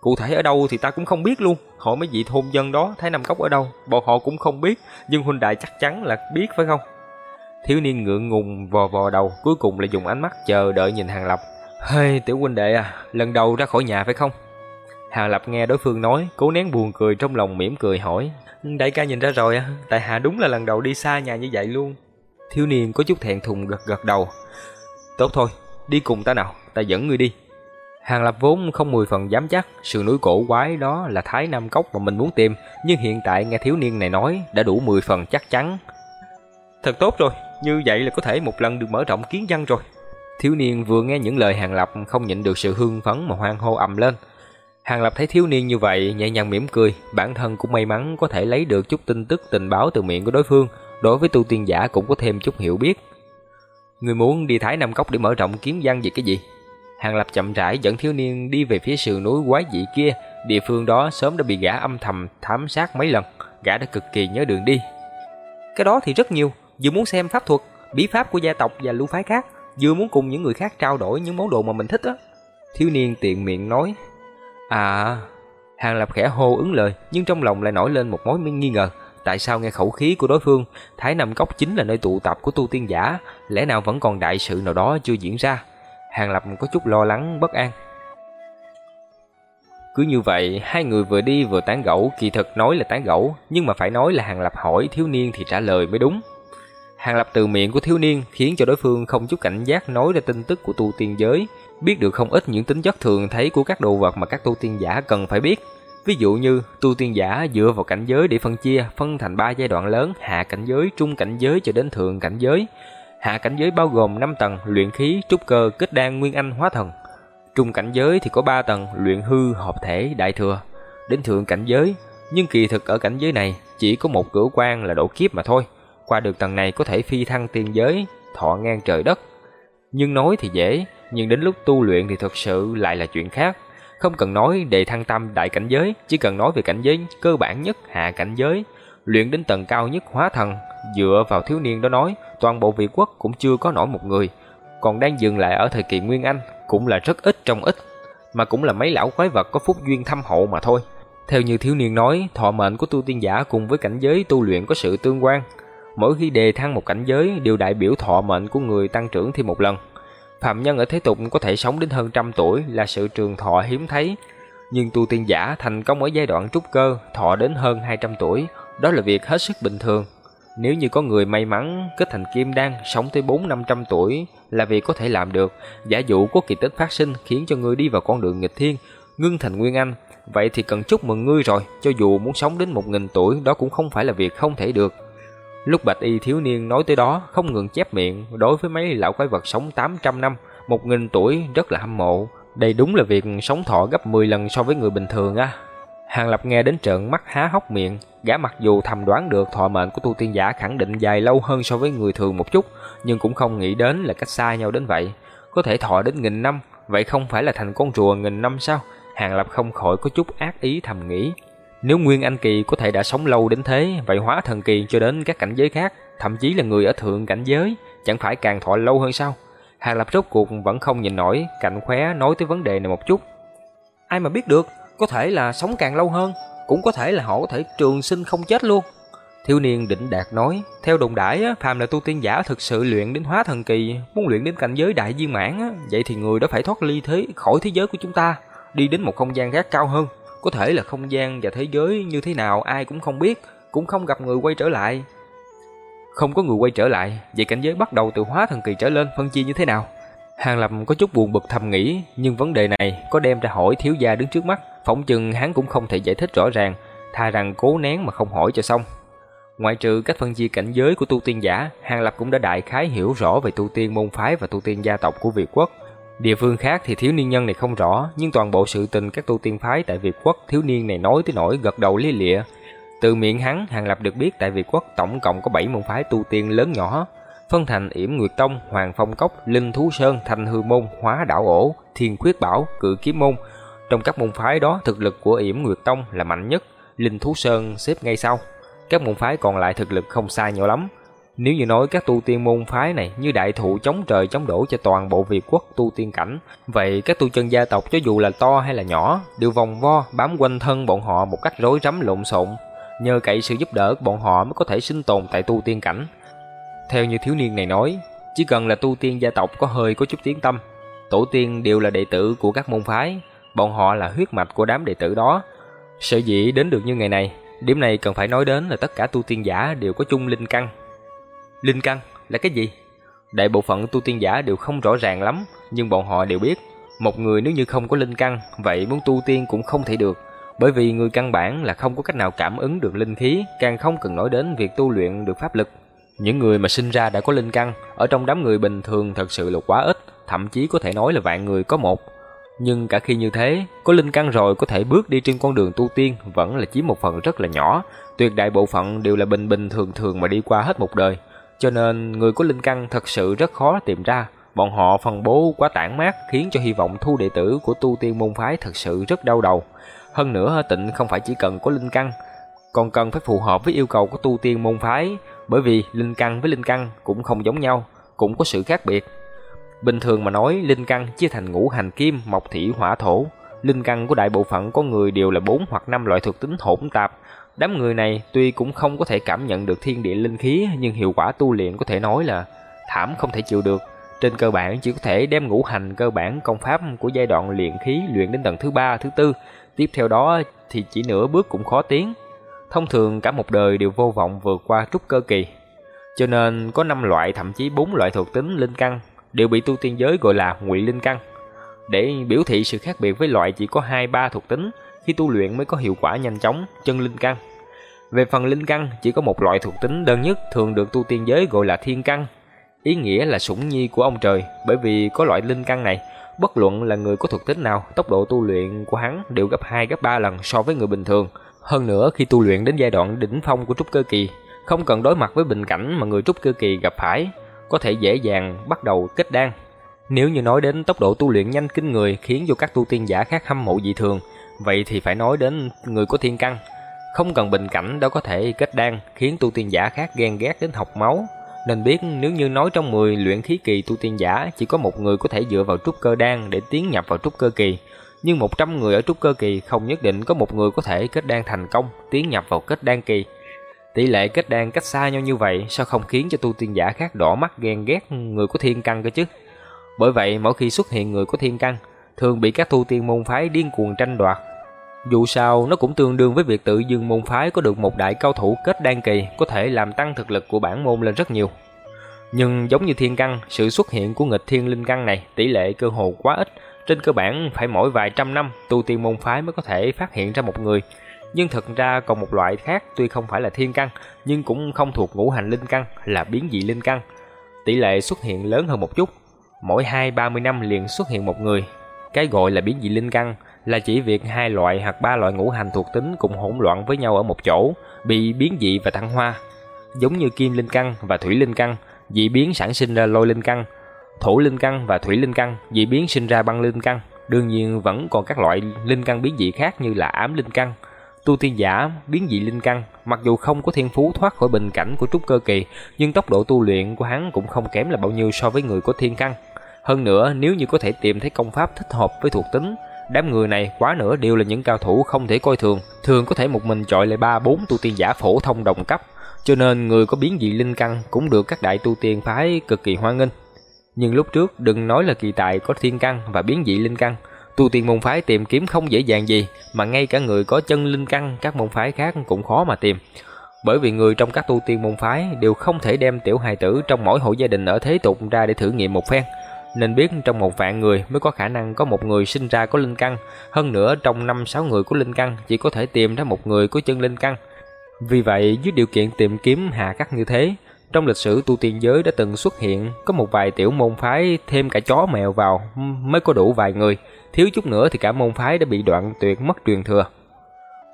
Cụ thể ở đâu thì ta cũng không biết luôn. Hỏi mấy vị thôn dân đó Thái Nam Cốc ở đâu, bọn họ cũng không biết. Nhưng huynh đại chắc chắn là biết phải không? Thiếu niên ngượng ngùng vò vò đầu, cuối cùng lại dùng ánh mắt chờ đợi nhìn Hàng Lập. Hơi tiểu huynh đệ à, lần đầu ra khỏi nhà phải không? Hà Lập nghe đối phương nói, cố nén buồn cười trong lòng mỉm cười hỏi. Đại ca nhìn ra rồi à, tại hạ đúng là lần đầu đi xa nhà như vậy luôn. Thiếu niên có chút thẹn thùng gật gật đầu. Tốt thôi, đi cùng ta nào, ta dẫn ngươi đi. Hàng Lập vốn không mười phần dám chắc sườn núi cổ quái đó là Thái Nam Cốc mà mình muốn tìm, nhưng hiện tại nghe thiếu niên này nói đã đủ mười phần chắc chắn. Thật tốt rồi, như vậy là có thể một lần được mở rộng kiến văn rồi. Thiếu niên vừa nghe những lời Hàng Lập không nhịn được sự hưng phấn mà hoang hô ầm lên. Hàng Lập thấy thiếu niên như vậy, nhẹ nhàng mỉm cười, bản thân cũng may mắn có thể lấy được chút tin tức tình báo từ miệng của đối phương, đối với tu tiên giả cũng có thêm chút hiểu biết. Người muốn đi Thái Nam Cốc để mở rộng kiếm văn gì cái gì? Hàng Lập chậm rãi dẫn thiếu niên đi về phía sườn núi quái dị kia, địa phương đó sớm đã bị gã âm thầm thám sát mấy lần, gã đã cực kỳ nhớ đường đi. Cái đó thì rất nhiều, vừa muốn xem pháp thuật, bí pháp của gia tộc và lưu phái khác, vừa muốn cùng những người khác trao đổi những món đồ mà mình thích á. Thiếu niên tiện miệng nói. À, Hàng Lập khẽ hô ứng lời, nhưng trong lòng lại nổi lên một mối nghi ngờ. Tại sao nghe khẩu khí của đối phương, Thái Nam Cốc chính là nơi tụ tập của tu tiên giả, lẽ nào vẫn còn đại sự nào đó chưa diễn ra? Hàng Lập có chút lo lắng, bất an. Cứ như vậy, hai người vừa đi vừa tán gẫu, kỳ thực nói là tán gẫu, nhưng mà phải nói là Hàng Lập hỏi thiếu niên thì trả lời mới đúng. Hàng lập từ miệng của thiếu niên khiến cho đối phương không chút cảnh giác nói ra tin tức của tu tiên giới, biết được không ít những tính chất thường thấy của các đồ vật mà các tu tiên giả cần phải biết. Ví dụ như tu tiên giả dựa vào cảnh giới để phân chia, phân thành ba giai đoạn lớn, hạ cảnh giới, trung cảnh giới cho đến thượng cảnh giới. Hạ cảnh giới bao gồm 5 tầng, luyện khí, trúc cơ, kết đan, nguyên anh, hóa thần. Trung cảnh giới thì có 3 tầng, luyện hư, hợp thể, đại thừa. Đến thượng cảnh giới, nhưng kỳ thực ở cảnh giới này chỉ có một cửa quan là độ kiếp mà thôi qua được tầng này có thể phi thăng tiên giới, thọ ngang trời đất. Nhưng nói thì dễ, nhưng đến lúc tu luyện thì thực sự lại là chuyện khác. Không cần nói đề thăng tâm đại cảnh giới, chỉ cần nói về cảnh giới cơ bản nhất hạ cảnh giới, luyện đến tầng cao nhất hóa thần, dựa vào thiếu niên đó nói, toàn bộ Việt quốc cũng chưa có nổi một người, còn đang dừng lại ở thời kỳ Nguyên Anh, cũng là rất ít trong ít, mà cũng là mấy lão quái vật có phúc duyên thâm hậu mà thôi. Theo như thiếu niên nói, thọ mệnh của tu tiên giả cùng với cảnh giới tu luyện có sự tương quan, Mỗi khi đề thăng một cảnh giới đều đại biểu thọ mệnh của người tăng trưởng thêm một lần. Phạm nhân ở thế tục có thể sống đến hơn trăm tuổi là sự trường thọ hiếm thấy. Nhưng tu tiên giả thành công ở giai đoạn trúc cơ thọ đến hơn 200 tuổi, đó là việc hết sức bình thường. Nếu như có người may mắn kết thành kim đan sống tới 4-500 tuổi là việc có thể làm được. Giả dụ có kỳ tích phát sinh khiến cho người đi vào con đường nghịch thiên, ngưng thành nguyên anh, vậy thì cần chúc mừng ngươi rồi, cho dù muốn sống đến 1.000 tuổi đó cũng không phải là việc không thể được. Lúc bạch y thiếu niên nói tới đó, không ngừng chép miệng, đối với mấy lão quái vật sống 800 năm, 1.000 tuổi rất là hâm mộ. Đây đúng là việc sống thọ gấp 10 lần so với người bình thường á. Hàng Lập nghe đến trợn mắt há hốc miệng, gã mặc dù thầm đoán được thọ mệnh của tu tiên giả khẳng định dài lâu hơn so với người thường một chút, nhưng cũng không nghĩ đến là cách xa nhau đến vậy. Có thể thọ đến nghìn năm, vậy không phải là thành con rùa nghìn năm sao? Hàng Lập không khỏi có chút ác ý thầm nghĩ. Nếu Nguyên Anh Kỳ có thể đã sống lâu đến thế, vậy hóa thần kỳ cho đến các cảnh giới khác, thậm chí là người ở thượng cảnh giới, chẳng phải càng thọ lâu hơn sao? Hàng Lập rốt cuộc vẫn không nhìn nổi, cạnh khóe nói tới vấn đề này một chút. Ai mà biết được, có thể là sống càng lâu hơn, cũng có thể là họ có thể trường sinh không chết luôn. Thiếu niên định đạt nói, theo đồn đãi phàm là tu tiên giả thực sự luyện đến hóa thần kỳ, muốn luyện đến cảnh giới đại viên mãn vậy thì người đó phải thoát ly thế khỏi thế giới của chúng ta, đi đến một không gian khác cao hơn. Có thể là không gian và thế giới như thế nào ai cũng không biết, cũng không gặp người quay trở lại. Không có người quay trở lại, vậy cảnh giới bắt đầu từ hóa thần kỳ trở lên phân chia như thế nào? Hàng Lập có chút buồn bực thầm nghĩ, nhưng vấn đề này có đem ra hỏi thiếu gia đứng trước mắt, phỏng chừng hắn cũng không thể giải thích rõ ràng, tha rằng cố nén mà không hỏi cho xong. Ngoại trừ cách phân chia cảnh giới của tu tiên giả, Hàng Lập cũng đã đại khái hiểu rõ về tu tiên môn phái và tu tiên gia tộc của Việt quốc. Địa phương khác thì thiếu niên nhân này không rõ, nhưng toàn bộ sự tình các tu tiên phái tại Việt quốc thiếu niên này nói tới nỗi gật đầu lia lịa. Từ miệng hắn, Hàng Lập được biết tại Việt quốc tổng cộng có 7 môn phái tu tiên lớn nhỏ, phân thành Yểm Nguyệt Tông, Hoàng Phong Cốc, Linh Thú Sơn, Thanh Hư Môn, Hóa Đạo Ổ, Thiên Khuyết Bảo, Cự Kiếm Môn. Trong các môn phái đó, thực lực của Yểm Nguyệt Tông là mạnh nhất, Linh Thú Sơn xếp ngay sau. Các môn phái còn lại thực lực không sai nhiều lắm. Nếu như nói các tu tiên môn phái này như đại thụ chống trời chống đổ cho toàn bộ Việt quốc tu tiên cảnh, vậy các tu chân gia tộc cho dù là to hay là nhỏ, đều vòng vo bám quanh thân bọn họ một cách rối rắm lộn xộn. Nhờ cậy sự giúp đỡ của bọn họ mới có thể sinh tồn tại tu tiên cảnh. Theo như thiếu niên này nói, chỉ cần là tu tiên gia tộc có hơi có chút tiếng tâm, tổ tiên đều là đệ tử của các môn phái, bọn họ là huyết mạch của đám đệ tử đó. Sở dĩ đến được như ngày này, điểm này cần phải nói đến là tất cả tu tiên giả đều có chung linh căn. Linh căn là cái gì? Đại bộ phận tu tiên giả đều không rõ ràng lắm, nhưng bọn họ đều biết, một người nếu như không có linh căn, vậy muốn tu tiên cũng không thể được, bởi vì người căn bản là không có cách nào cảm ứng được linh khí, càng không cần nói đến việc tu luyện được pháp lực. Những người mà sinh ra đã có linh căn, ở trong đám người bình thường thật sự là quá ít, thậm chí có thể nói là vạn người có một. Nhưng cả khi như thế, có linh căn rồi có thể bước đi trên con đường tu tiên vẫn là chiếm một phần rất là nhỏ, tuyệt đại bộ phận đều là bình bình thường thường mà đi qua hết một đời. Cho nên người có linh căn thật sự rất khó tìm ra, bọn họ phân bố quá tản mát khiến cho hy vọng thu đệ tử của tu tiên môn phái thật sự rất đau đầu. Hơn nữa tịnh không phải chỉ cần có linh căn, còn cần phải phù hợp với yêu cầu của tu tiên môn phái, bởi vì linh căn với linh căn cũng không giống nhau, cũng có sự khác biệt. Bình thường mà nói, linh căn chia thành ngũ hành kim, mộc thủy, hỏa thổ. Linh căn của đại bộ phận có người đều là bốn hoặc năm loại thuộc tính hỗn tạp. Đám người này tuy cũng không có thể cảm nhận được thiên địa linh khí, nhưng hiệu quả tu luyện có thể nói là thảm không thể chịu được. Trên cơ bản chỉ có thể đem ngũ hành cơ bản công pháp của giai đoạn luyện khí luyện đến tầng thứ ba, thứ tư. Tiếp theo đó thì chỉ nửa bước cũng khó tiến. Thông thường cả một đời đều vô vọng vượt qua trúc cơ kỳ. Cho nên có 5 loại thậm chí 4 loại thuộc tính linh căn đều bị tu tiên giới gọi là ngụy linh căn. Để biểu thị sự khác biệt với loại chỉ có 2-3 thuộc tính, khi tu luyện mới có hiệu quả nhanh chóng, chân linh căn. Về phần linh căn, chỉ có một loại thuộc tính đơn nhất thường được tu tiên giới gọi là thiên căn. Ý nghĩa là sủng nhi của ông trời, bởi vì có loại linh căn này, bất luận là người có thuộc tính nào, tốc độ tu luyện của hắn đều gấp 2 gấp 3 lần so với người bình thường. Hơn nữa khi tu luyện đến giai đoạn đỉnh phong của trúc cơ kỳ, không cần đối mặt với bình cảnh mà người trúc cơ kỳ gặp phải, có thể dễ dàng bắt đầu kết đan. Nếu như nói đến tốc độ tu luyện nhanh kinh người khiến cho các tu tiên giả khác hâm mộ dị thường, vậy thì phải nói đến người có thiên căn. Không cần bình cảnh đâu có thể kết đan khiến tu tiên giả khác ghen ghét đến học máu. Nên biết nếu như nói trong 10 luyện khí kỳ tu tiên giả chỉ có một người có thể dựa vào trúc cơ đan để tiến nhập vào trúc cơ kỳ. Nhưng 100 người ở trúc cơ kỳ không nhất định có một người có thể kết đan thành công tiến nhập vào kết đan kỳ. Tỷ lệ kết đan cách xa nhau như vậy sao không khiến cho tu tiên giả khác đỏ mắt ghen ghét người có thiên căn cơ chứ? Bởi vậy mỗi khi xuất hiện người có thiên căn, thường bị các tu tiên môn phái điên cuồng tranh đoạt. Dù sao nó cũng tương đương với việc tự dưng môn phái có được một đại cao thủ kết đan kỳ có thể làm tăng thực lực của bản môn lên rất nhiều. Nhưng giống như thiên căn, sự xuất hiện của nghịch thiên linh căn này tỷ lệ cơ hồ quá ít, trên cơ bản phải mỗi vài trăm năm tu tiên môn phái mới có thể phát hiện ra một người nhưng thực ra còn một loại khác tuy không phải là thiên căn, nhưng cũng không thuộc ngũ hành linh căn là biến dị linh căn. Tỷ lệ xuất hiện lớn hơn một chút, mỗi hai ba mươi năm liền xuất hiện một người. Cái gọi là biến dị linh căn là chỉ việc hai loại hoặc ba loại ngũ hành thuộc tính cùng hỗn loạn với nhau ở một chỗ, bị biến dị và thăng hoa. Giống như kim linh căn và thủy linh căn, dị biến sản sinh ra lôi linh căn, thổ linh căn và thủy linh căn, dị biến sinh ra băng linh căn. Đương nhiên vẫn còn các loại linh căn biến dị khác như là ám linh căn, tu tiên giả biến dị linh căn, mặc dù không có thiên phú thoát khỏi bình cảnh của trúc cơ kỳ, nhưng tốc độ tu luyện của hắn cũng không kém là bao nhiêu so với người có thiên căn. Hơn nữa, nếu như có thể tìm thấy công pháp thích hợp với thuộc tính, đám người này quá nữa đều là những cao thủ không thể coi thường, thường có thể một mình chọi lại ba bốn tu tiên giả phổ thông đồng cấp, cho nên người có biến dị linh căn cũng được các đại tu tiên phái cực kỳ hoan nghênh. Nhưng lúc trước đừng nói là kỳ tài có thiên căn và biến dị linh căn, tu tiên môn phái tìm kiếm không dễ dàng gì, mà ngay cả người có chân linh căn các môn phái khác cũng khó mà tìm. Bởi vì người trong các tu tiên môn phái đều không thể đem tiểu hài tử trong mỗi hộ gia đình ở thế tục ra để thử nghiệm một phen. Nên biết trong một vạn người mới có khả năng có một người sinh ra có linh căn, hơn nữa trong năm sáu người có linh căn chỉ có thể tìm ra một người có chân linh căn. Vì vậy, dưới điều kiện tìm kiếm hạ khắc như thế, trong lịch sử tu tiên giới đã từng xuất hiện có một vài tiểu môn phái thêm cả chó mèo vào mới có đủ vài người, thiếu chút nữa thì cả môn phái đã bị đoạn tuyệt mất truyền thừa.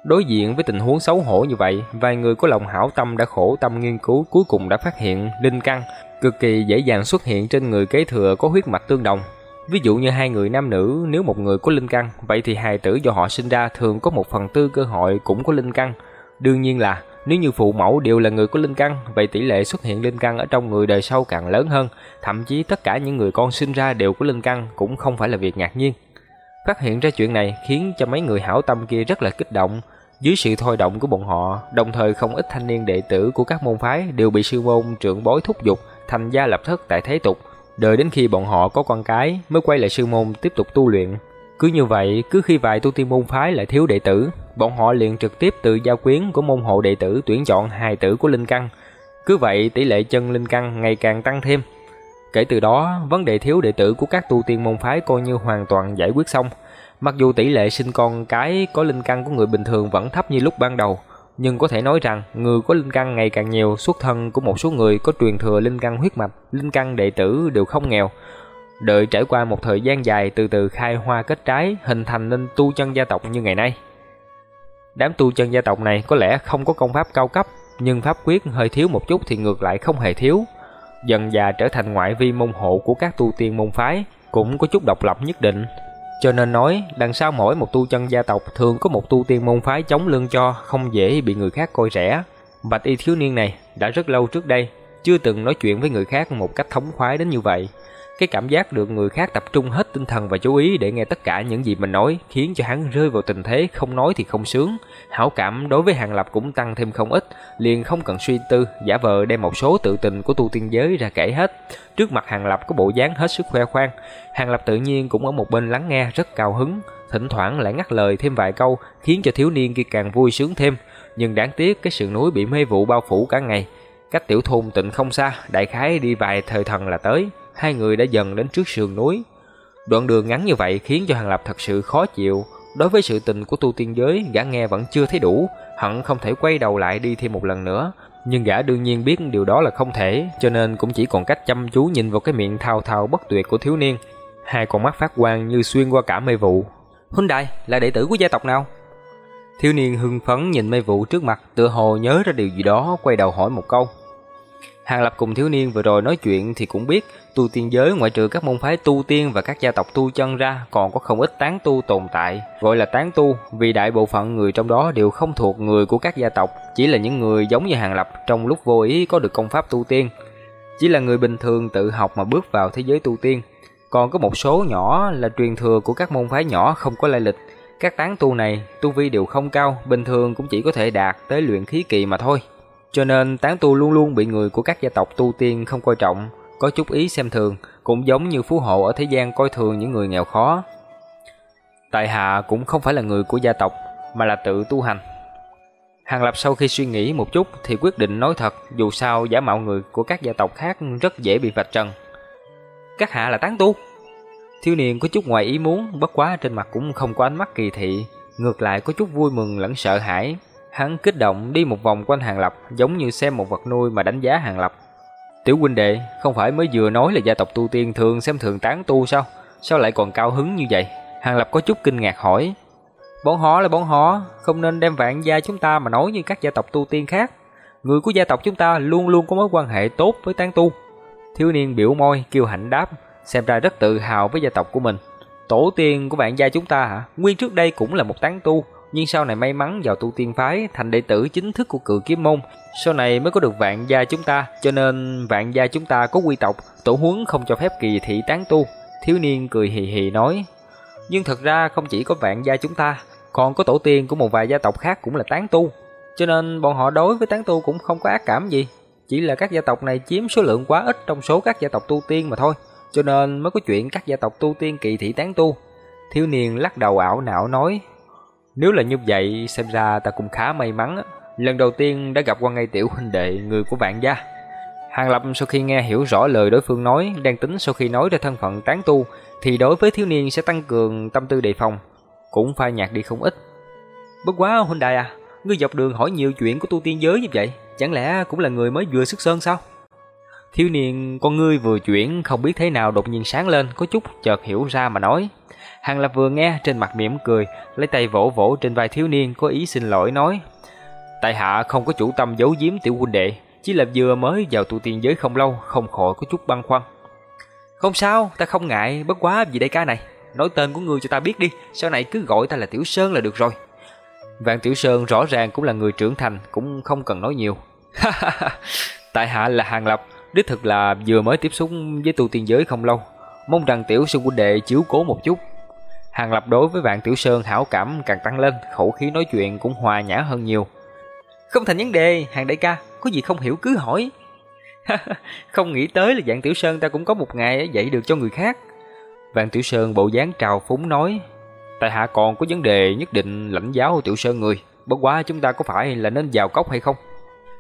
Đối diện với tình huống xấu hổ như vậy, vài người có lòng hảo tâm đã khổ tâm nghiên cứu cuối cùng đã phát hiện linh căn cực kỳ dễ dàng xuất hiện trên người kế thừa có huyết mạch tương đồng. Ví dụ như hai người nam nữ, nếu một người có linh căn, vậy thì hài tử do họ sinh ra thường có một phần tư cơ hội cũng có linh căn. Đương nhiên là nếu như phụ mẫu đều là người có linh căn, vậy tỷ lệ xuất hiện linh căn ở trong người đời sau càng lớn hơn, thậm chí tất cả những người con sinh ra đều có linh căn cũng không phải là việc ngạc nhiên. Phát hiện ra chuyện này khiến cho mấy người hảo tâm kia rất là kích động. Dưới sự thôi động của bọn họ, đồng thời không ít thanh niên đệ tử của các môn phái đều bị sư môn trưởng bối thúc giục thành gia lập thất tại thế tục. Đợi đến khi bọn họ có con cái mới quay lại sư môn tiếp tục tu luyện. Cứ như vậy, cứ khi vài tu tiên môn phái lại thiếu đệ tử, bọn họ liền trực tiếp từ giao quyến của môn hộ đệ tử tuyển chọn hài tử của linh căn. Cứ vậy, tỷ lệ chân linh căn ngày càng tăng thêm. Kể từ đó, vấn đề thiếu đệ tử của các tu tiên môn phái coi như hoàn toàn giải quyết xong. Mặc dù tỷ lệ sinh con cái có linh căn của người bình thường vẫn thấp như lúc ban đầu, nhưng có thể nói rằng người có linh căn ngày càng nhiều, xuất thân của một số người có truyền thừa linh căn huyết mạch, linh căn đệ tử đều không nghèo. Đợi trải qua một thời gian dài từ từ khai hoa kết trái, hình thành nên tu chân gia tộc như ngày nay. Đám tu chân gia tộc này có lẽ không có công pháp cao cấp, nhưng pháp quyết hơi thiếu một chút thì ngược lại không hề thiếu. Dần già trở thành ngoại vi môn hộ của các tu tiên môn phái, cũng có chút độc lập nhất định. Cho nên nói, đằng sau mỗi một tu chân gia tộc thường có một tu tiên môn phái chống lưng cho, không dễ bị người khác coi rẻ. Bạch y thiếu niên này đã rất lâu trước đây, chưa từng nói chuyện với người khác một cách thống khoái đến như vậy. Cái cảm giác được người khác tập trung hết tinh thần và chú ý để nghe tất cả những gì mình nói khiến cho hắn rơi vào tình thế không nói thì không sướng. Hảo cảm đối với Hàng Lập cũng tăng thêm không ít, liền không cần suy tư, giả vờ đem một số tự tình của tu tiên giới ra kể hết. Trước mặt Hàng Lập có bộ dáng hết sức khoe khoang, Hàng Lập tự nhiên cũng ở một bên lắng nghe rất cao hứng, thỉnh thoảng lại ngắt lời thêm vài câu khiến cho thiếu niên kia càng vui sướng thêm. Nhưng đáng tiếc cái sườn núi bị mê vụ bao phủ cả ngày, cách tiểu thôn tịnh không xa, đại khái đi vài thời thần là tới hai người đã dần đến trước sườn núi. Đoạn đường ngắn như vậy khiến cho Hàng Lập thật sự khó chịu. Đối với sự tình của tu tiên giới, gã nghe vẫn chưa thấy đủ, hận không thể quay đầu lại đi thêm một lần nữa. Nhưng gã đương nhiên biết điều đó là không thể, cho nên cũng chỉ còn cách chăm chú nhìn vào cái miệng thao thao bất tuyệt của thiếu niên. Hai con mắt phát quang như xuyên qua cả mây vụ. Huynh đại, là đệ tử của gia tộc nào? Thiếu niên hưng phấn nhìn mây vụ trước mặt, tựa hồ nhớ ra điều gì đó, quay đầu hỏi một câu. Hàng Lập cùng thiếu niên vừa rồi nói chuyện thì cũng biết tu tiên giới ngoại trừ các môn phái tu tiên và các gia tộc tu chân ra còn có không ít tán tu tồn tại. Gọi là tán tu vì đại bộ phận người trong đó đều không thuộc người của các gia tộc, chỉ là những người giống như Hàng Lập trong lúc vô ý có được công pháp tu tiên. Chỉ là người bình thường tự học mà bước vào thế giới tu tiên. Còn có một số nhỏ là truyền thừa của các môn phái nhỏ không có lai lịch. Các tán tu này tu vi đều không cao, bình thường cũng chỉ có thể đạt tới luyện khí kỳ mà thôi. Cho nên tán tu luôn luôn bị người của các gia tộc tu tiên không coi trọng, có chút ý xem thường, cũng giống như phú hộ ở thế gian coi thường những người nghèo khó. Tại hạ cũng không phải là người của gia tộc, mà là tự tu hành. Hàng Lập sau khi suy nghĩ một chút thì quyết định nói thật, dù sao giả mạo người của các gia tộc khác rất dễ bị vạch trần. Các hạ là tán tu. Thiếu niên có chút ngoài ý muốn, bất quá trên mặt cũng không có ánh mắt kỳ thị, ngược lại có chút vui mừng lẫn sợ hãi, Hắn kích động đi một vòng quanh Hàng Lập, giống như xem một vật nuôi mà đánh giá Hàng Lập. Tiểu huynh đệ, không phải mới vừa nói là gia tộc tu tiên thường xem thường tán tu sao? Sao lại còn cao hứng như vậy? Hàng Lập có chút kinh ngạc hỏi. Bọn họ là bọn họ, không nên đem vạn gia chúng ta mà nói như các gia tộc tu tiên khác. Người của gia tộc chúng ta luôn luôn có mối quan hệ tốt với tán tu. Thiếu niên biểu môi, kêu hạnh đáp, xem ra rất tự hào với gia tộc của mình. Tổ tiên của vạn gia chúng ta hả? Nguyên trước đây cũng là một tán tu, nhưng sau này may mắn vào tu tiên phái, thành đệ tử chính thức của cự kiếm môn. Sau này mới có được vạn gia chúng ta, cho nên vạn gia chúng ta có quy tộc, tổ huấn không cho phép kỳ thị tán tu. Thiếu niên cười hì hì nói, nhưng thật ra không chỉ có vạn gia chúng ta, còn có tổ tiên của một vài gia tộc khác cũng là tán tu. Cho nên bọn họ đối với tán tu cũng không có ác cảm gì. Chỉ là các gia tộc này chiếm số lượng quá ít trong số các gia tộc tu tiên mà thôi. Cho nên mới có chuyện các gia tộc tu tiên kỳ thị tán tu. Thiếu niên lắc đầu ảo não nói. Nếu là như vậy, xem ra ta cũng khá may mắn. Lần đầu tiên đã gặp quan ngay tiểu huynh đệ người của vạn gia. Hàng Lập sau khi nghe hiểu rõ lời đối phương nói, đang tính sau khi nói ra thân phận tán tu, thì đối với thiếu niên sẽ tăng cường tâm tư đề phòng, cũng phai nhạt đi không ít. Bất quá huynh đại à, ngươi dọc đường hỏi nhiều chuyện của tu tiên giới như vậy, chẳng lẽ cũng là người mới vừa xuất sơn sao? Thiếu niên con ngươi vừa chuyển không biết thế nào đột nhiên sáng lên, có chút chợt hiểu ra mà nói. Hàng Lập vừa nghe trên mặt mỉm cười, lấy tay vỗ vỗ trên vai thiếu niên có ý xin lỗi nói: "Tại hạ không có chủ tâm giấu giếm tiểu huynh đệ, chỉ là vừa mới vào tu tiên giới không lâu, không khỏi có chút băn khoăn." "Không sao, ta không ngại, bất quá vì đây ca này, nói tên của ngươi cho ta biết đi, sau này cứ gọi ta là Tiểu Sơn là được rồi." Vạn Tiểu Sơn rõ ràng cũng là người trưởng thành, cũng không cần nói nhiều. Tại hạ là Hàng Lập, đích thực là vừa mới tiếp xúc với tu tiên giới không lâu, mong rằng Tiểu sư huynh đệ chiếu cố một chút. Hàng Lập đối với Vạn Tiểu Sơn hảo cảm càng tăng lên, khẩu khí nói chuyện cũng hòa nhã hơn nhiều. Không thành vấn đề, Hàng đại ca, có gì không hiểu cứ hỏi. không nghĩ tới là Vạn Tiểu Sơn ta cũng có một ngày dạy được cho người khác. Vạn Tiểu Sơn bộ dáng trào phúng nói, tại hạ còn có vấn đề nhất định lãnh giáo Tiểu Sơn người, bất quá chúng ta có phải là nên vào cốc hay không?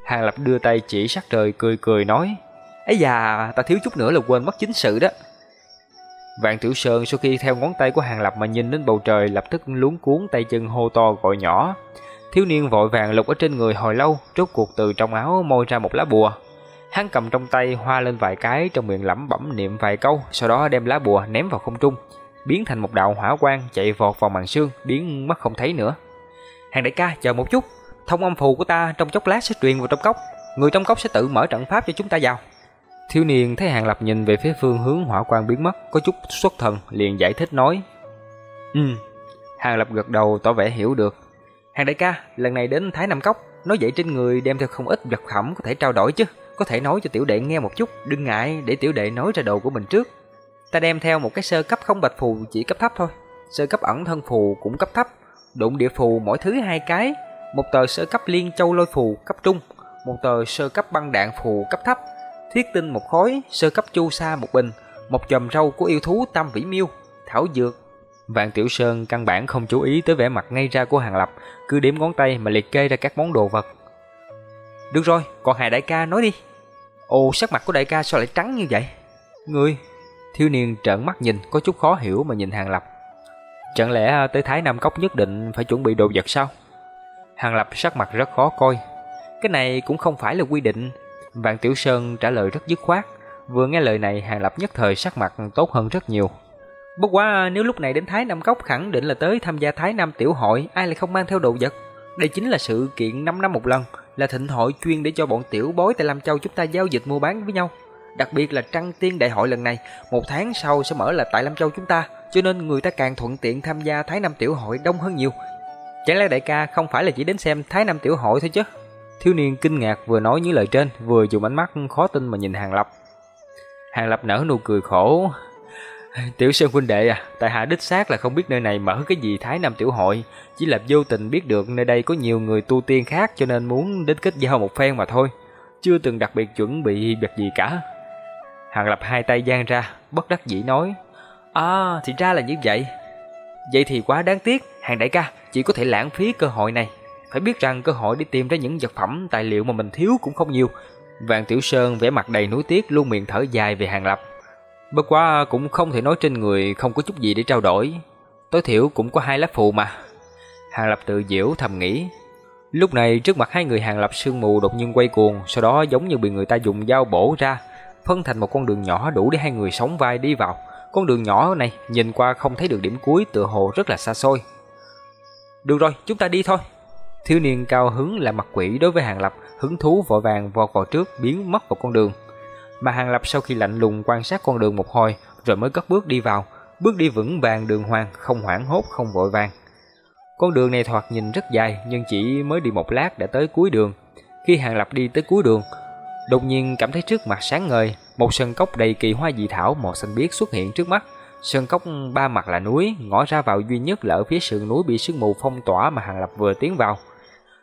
Hàng Lập đưa tay chỉ sát trời cười cười nói, ấy già, ta thiếu chút nữa là quên mất chính sự đó. Vạn Tiểu Sơn sau khi theo ngón tay của Hàng Lập mà nhìn đến bầu trời lập tức luống cuốn tay chân hô to gọi nhỏ. Thiếu niên vội vàng lục ở trên người hồi lâu, rốt cuộc từ trong áo môi ra một lá bùa. Hắn cầm trong tay hoa lên vài cái trong miệng lẩm bẩm niệm vài câu, sau đó đem lá bùa ném vào không trung, biến thành một đạo hỏa quang chạy vọt vào màn sương, biến mất không thấy nữa. Hàng đại ca chờ một chút, thông âm phù của ta trong chốc lát sẽ truyền vào trong cốc, người trong cốc sẽ tự mở trận pháp cho chúng ta vào. Thiếu niên thấy Hàng Lập nhìn về phía phương hướng hỏa quang biến mất, có chút xuất thần, liền giải thích nói. Ừ, Hàng Lập gật đầu tỏ vẻ hiểu được. Hàng đại ca, lần này đến Thái Nam Cốc, nói vậy trên người đem theo không ít vật phẩm có thể trao đổi chứ. Có thể nói cho tiểu đệ nghe một chút, đừng ngại để tiểu đệ nói ra đồ của mình trước. Ta đem theo một cái sơ cấp không bạch phù chỉ cấp thấp thôi. Sơ cấp ẩn thân phù cũng cấp thấp. Đụng địa phù mỗi thứ hai cái. Một tờ sơ cấp liên châu lôi phù cấp trung. Một tờ sơ cấp băng đạn phù cấp thấp thiết tinh một khối, sơ cấp chu sa một bình, một chòm rau của yêu thú tam vĩ miêu, thảo dược. Vạn Tiểu Sơn căn bản không chú ý tới vẻ mặt ngay ra của Hàng Lập, cứ đếm ngón tay mà liệt kê ra các món đồ vật. Được rồi, còn hai đại ca nói đi. Ồ, sắc mặt của đại ca sao lại trắng như vậy? Ngươi. thiếu niên trợn mắt nhìn, có chút khó hiểu mà nhìn Hàng Lập. Chẳng lẽ à, tới Thái Nam Cốc nhất định phải chuẩn bị đồ vật sao? Hàng Lập sắc mặt rất khó coi. Cái này cũng không phải là quy định, Vạn Tiểu Sơn trả lời rất dứt khoát. Vừa nghe lời này, Hàng Lập nhất thời sắc mặt tốt hơn rất nhiều. Bất quá nếu lúc này đến Thái Nam Cốc khẳng định là tới tham gia Thái Nam Tiểu Hội, ai lại không mang theo đồ vật. Đây chính là sự kiện 5 năm một lần, là thịnh hội chuyên để cho bọn tiểu bối tại Lam Châu chúng ta giao dịch mua bán với nhau. Đặc biệt là Trăng Tiên Đại hội lần này, một tháng sau sẽ mở là tại Lam Châu chúng ta, cho nên người ta càng thuận tiện tham gia Thái Nam Tiểu Hội đông hơn nhiều. Chẳng lẽ đại ca không phải là chỉ đến xem Thái Nam Tiểu Hội thôi chứ? Thiếu niên kinh ngạc vừa nói những lời trên, vừa dùng ánh mắt khó tin mà nhìn Hàng Lập. Hàng Lập nở nụ cười khổ. Tiểu Sơn huynh đệ à, tại hạ đích xác là không biết nơi này mở cái gì Thái Nam Tiểu Hội, chỉ là vô tình biết được nơi đây có nhiều người tu tiên khác cho nên muốn đến kết giao một phen mà thôi, chưa từng đặc biệt chuẩn bị việc gì cả. Hàng Lập hai tay giang ra, bất đắc dĩ nói, À, thì ra là như vậy. Vậy thì quá đáng tiếc, hàng đại ca, chỉ có thể lãng phí cơ hội này. Phải biết rằng cơ hội đi tìm ra những vật phẩm tài liệu mà mình thiếu cũng không nhiều. Vạn Tiểu Sơn vẻ mặt đầy nuối tiếc luôn miệng thở dài về Hàng Lập. Bất quá cũng không thể nói trên người không có chút gì để trao đổi. Tối thiểu cũng có hai lá phù mà. Hàng Lập tự diễu thầm nghĩ. Lúc này trước mặt hai người Hàng Lập sương mù đột nhiên quay cuồng, sau đó giống như bị người ta dùng dao bổ ra, phân thành một con đường nhỏ đủ để hai người sống vai đi vào. Con đường nhỏ này nhìn qua không thấy được điểm cuối tựa hồ rất là xa xôi. Được rồi, chúng ta đi thôi. Thiếu niên cao hứng là mặt quỷ đối với Hàng Lập, hứng thú vội vàng vọt vào trước biến mất vào con đường. Mà Hàng Lập sau khi lạnh lùng quan sát con đường một hồi rồi mới cất bước đi vào, bước đi vững vàng đường hoàng, không hoảng hốt, không vội vàng. Con đường này thoạt nhìn rất dài nhưng chỉ mới đi một lát đã tới cuối đường. Khi Hàng Lập đi tới cuối đường, đột nhiên cảm thấy trước mặt sáng ngời, một sân cốc đầy kỳ hoa dị thảo màu xanh biếc xuất hiện trước mắt. Sơn cốc ba mặt là núi, ngõ ra vào duy nhất là ở phía sườn núi bị sương mù phong tỏa mà Hàng Lập vừa tiến vào.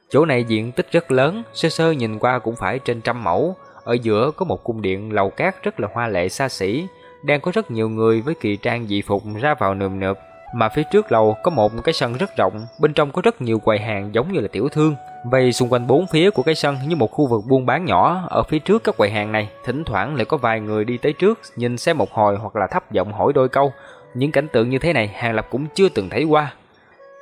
Chỗ này diện tích rất lớn, sơ sơ nhìn qua cũng phải trên trăm mẫu. Ở giữa có một cung điện lầu cát rất là hoa lệ xa xỉ, đang có rất nhiều người với kỳ trang dị phục ra vào nườm nượp. Mà phía trước lầu có một cái sân rất rộng, bên trong có rất nhiều quầy hàng giống như là tiểu thương. Vây xung quanh bốn phía của cái sân như một khu vực buôn bán nhỏ, ở phía trước các quầy hàng này, thỉnh thoảng lại có vài người đi tới trước, nhìn xem một hồi hoặc là thấp giọng hỏi đôi câu. Những cảnh tượng như thế này Hàng Lập cũng chưa từng thấy qua.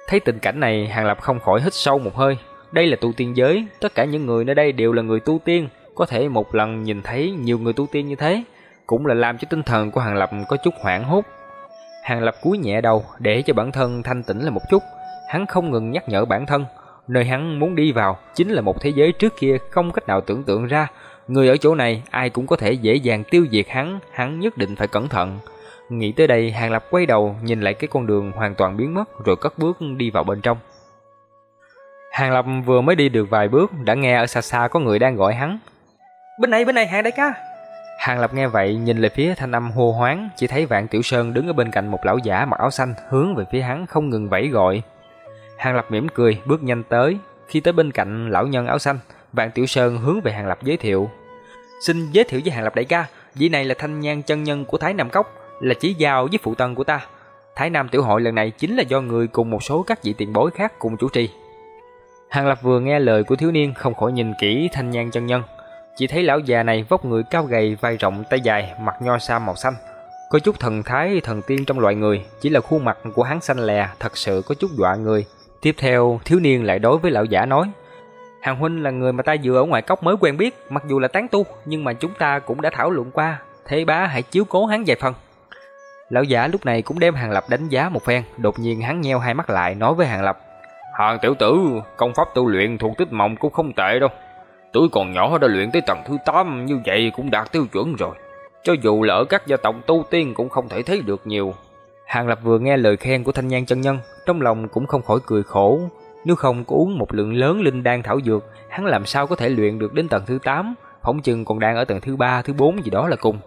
Thấy tình cảnh này, Hàng Lập không khỏi hít sâu một hơi. Đây là tu tiên giới, tất cả những người nơi đây đều là người tu tiên, có thể một lần nhìn thấy nhiều người tu tiên như thế, cũng là làm cho tinh thần của Hàng Lập có chút hoảng hốt. Hàng Lập cúi nhẹ đầu để cho bản thân thanh tĩnh lại một chút, hắn không ngừng nhắc nhở bản thân, nơi hắn muốn đi vào chính là một thế giới trước kia không cách nào tưởng tượng ra, người ở chỗ này ai cũng có thể dễ dàng tiêu diệt hắn, hắn nhất định phải cẩn thận. Nghĩ tới đây, Hàng Lập quay đầu nhìn lại cái con đường hoàn toàn biến mất rồi cất bước đi vào bên trong. Hàng Lập vừa mới đi được vài bước đã nghe ở xa xa có người đang gọi hắn. Bên này, bên này, Hàng đại ca. Hàng Lập nghe vậy nhìn lại phía thanh âm hô hoáng, chỉ thấy Vạn Tiểu Sơn đứng ở bên cạnh một lão giả mặc áo xanh hướng về phía hắn không ngừng vẫy gọi. Hàng Lập mỉm cười bước nhanh tới, khi tới bên cạnh lão nhân áo xanh, Vạn Tiểu Sơn hướng về Hàng Lập giới thiệu. Xin giới thiệu với Hàng Lập đại ca, vị này là thanh nhan chân nhân của Thái Nam Cốc, là chỉ giao với phụ tân của ta. Thái Nam tiểu hội lần này chính là do người cùng một số các vị tiền bối khác cùng chủ trì. Hàng Lập vừa nghe lời của thiếu niên không khỏi nhìn kỹ thanh nhan chân nhân, chỉ thấy lão già này vóc người cao gầy, vai rộng, tay dài, mặt nho sa màu xanh, có chút thần thái thần tiên trong loại người, chỉ là khuôn mặt của hắn xanh lè, thật sự có chút dọa người. Tiếp theo, thiếu niên lại đối với lão giả nói: "Hàng huynh là người mà ta vừa ở ngoài cốc mới quen biết, mặc dù là tán tu, nhưng mà chúng ta cũng đã thảo luận qua, thế bá hãy chiếu cố hắn vài phần." Lão giả lúc này cũng đem Hàng Lập đánh giá một phen, đột nhiên hắn nheo hai mắt lại nói với Hàng Lập: "Hàng tiểu tử, công pháp tu luyện thuộc tích mộng cũng không tệ đâu." Tuổi còn nhỏ đã luyện tới tầng thứ 8 như vậy cũng đạt tiêu chuẩn rồi. Cho dù là ở các gia tộc tu tiên cũng không thể thấy được nhiều. Hàng Lập vừa nghe lời khen của thanh nhan chân nhân, trong lòng cũng không khỏi cười khổ. Nếu không có uống một lượng lớn linh đan thảo dược, hắn làm sao có thể luyện được đến tầng thứ 8, phỏng chừng còn đang ở tầng thứ 3, thứ 4 gì đó là cùng.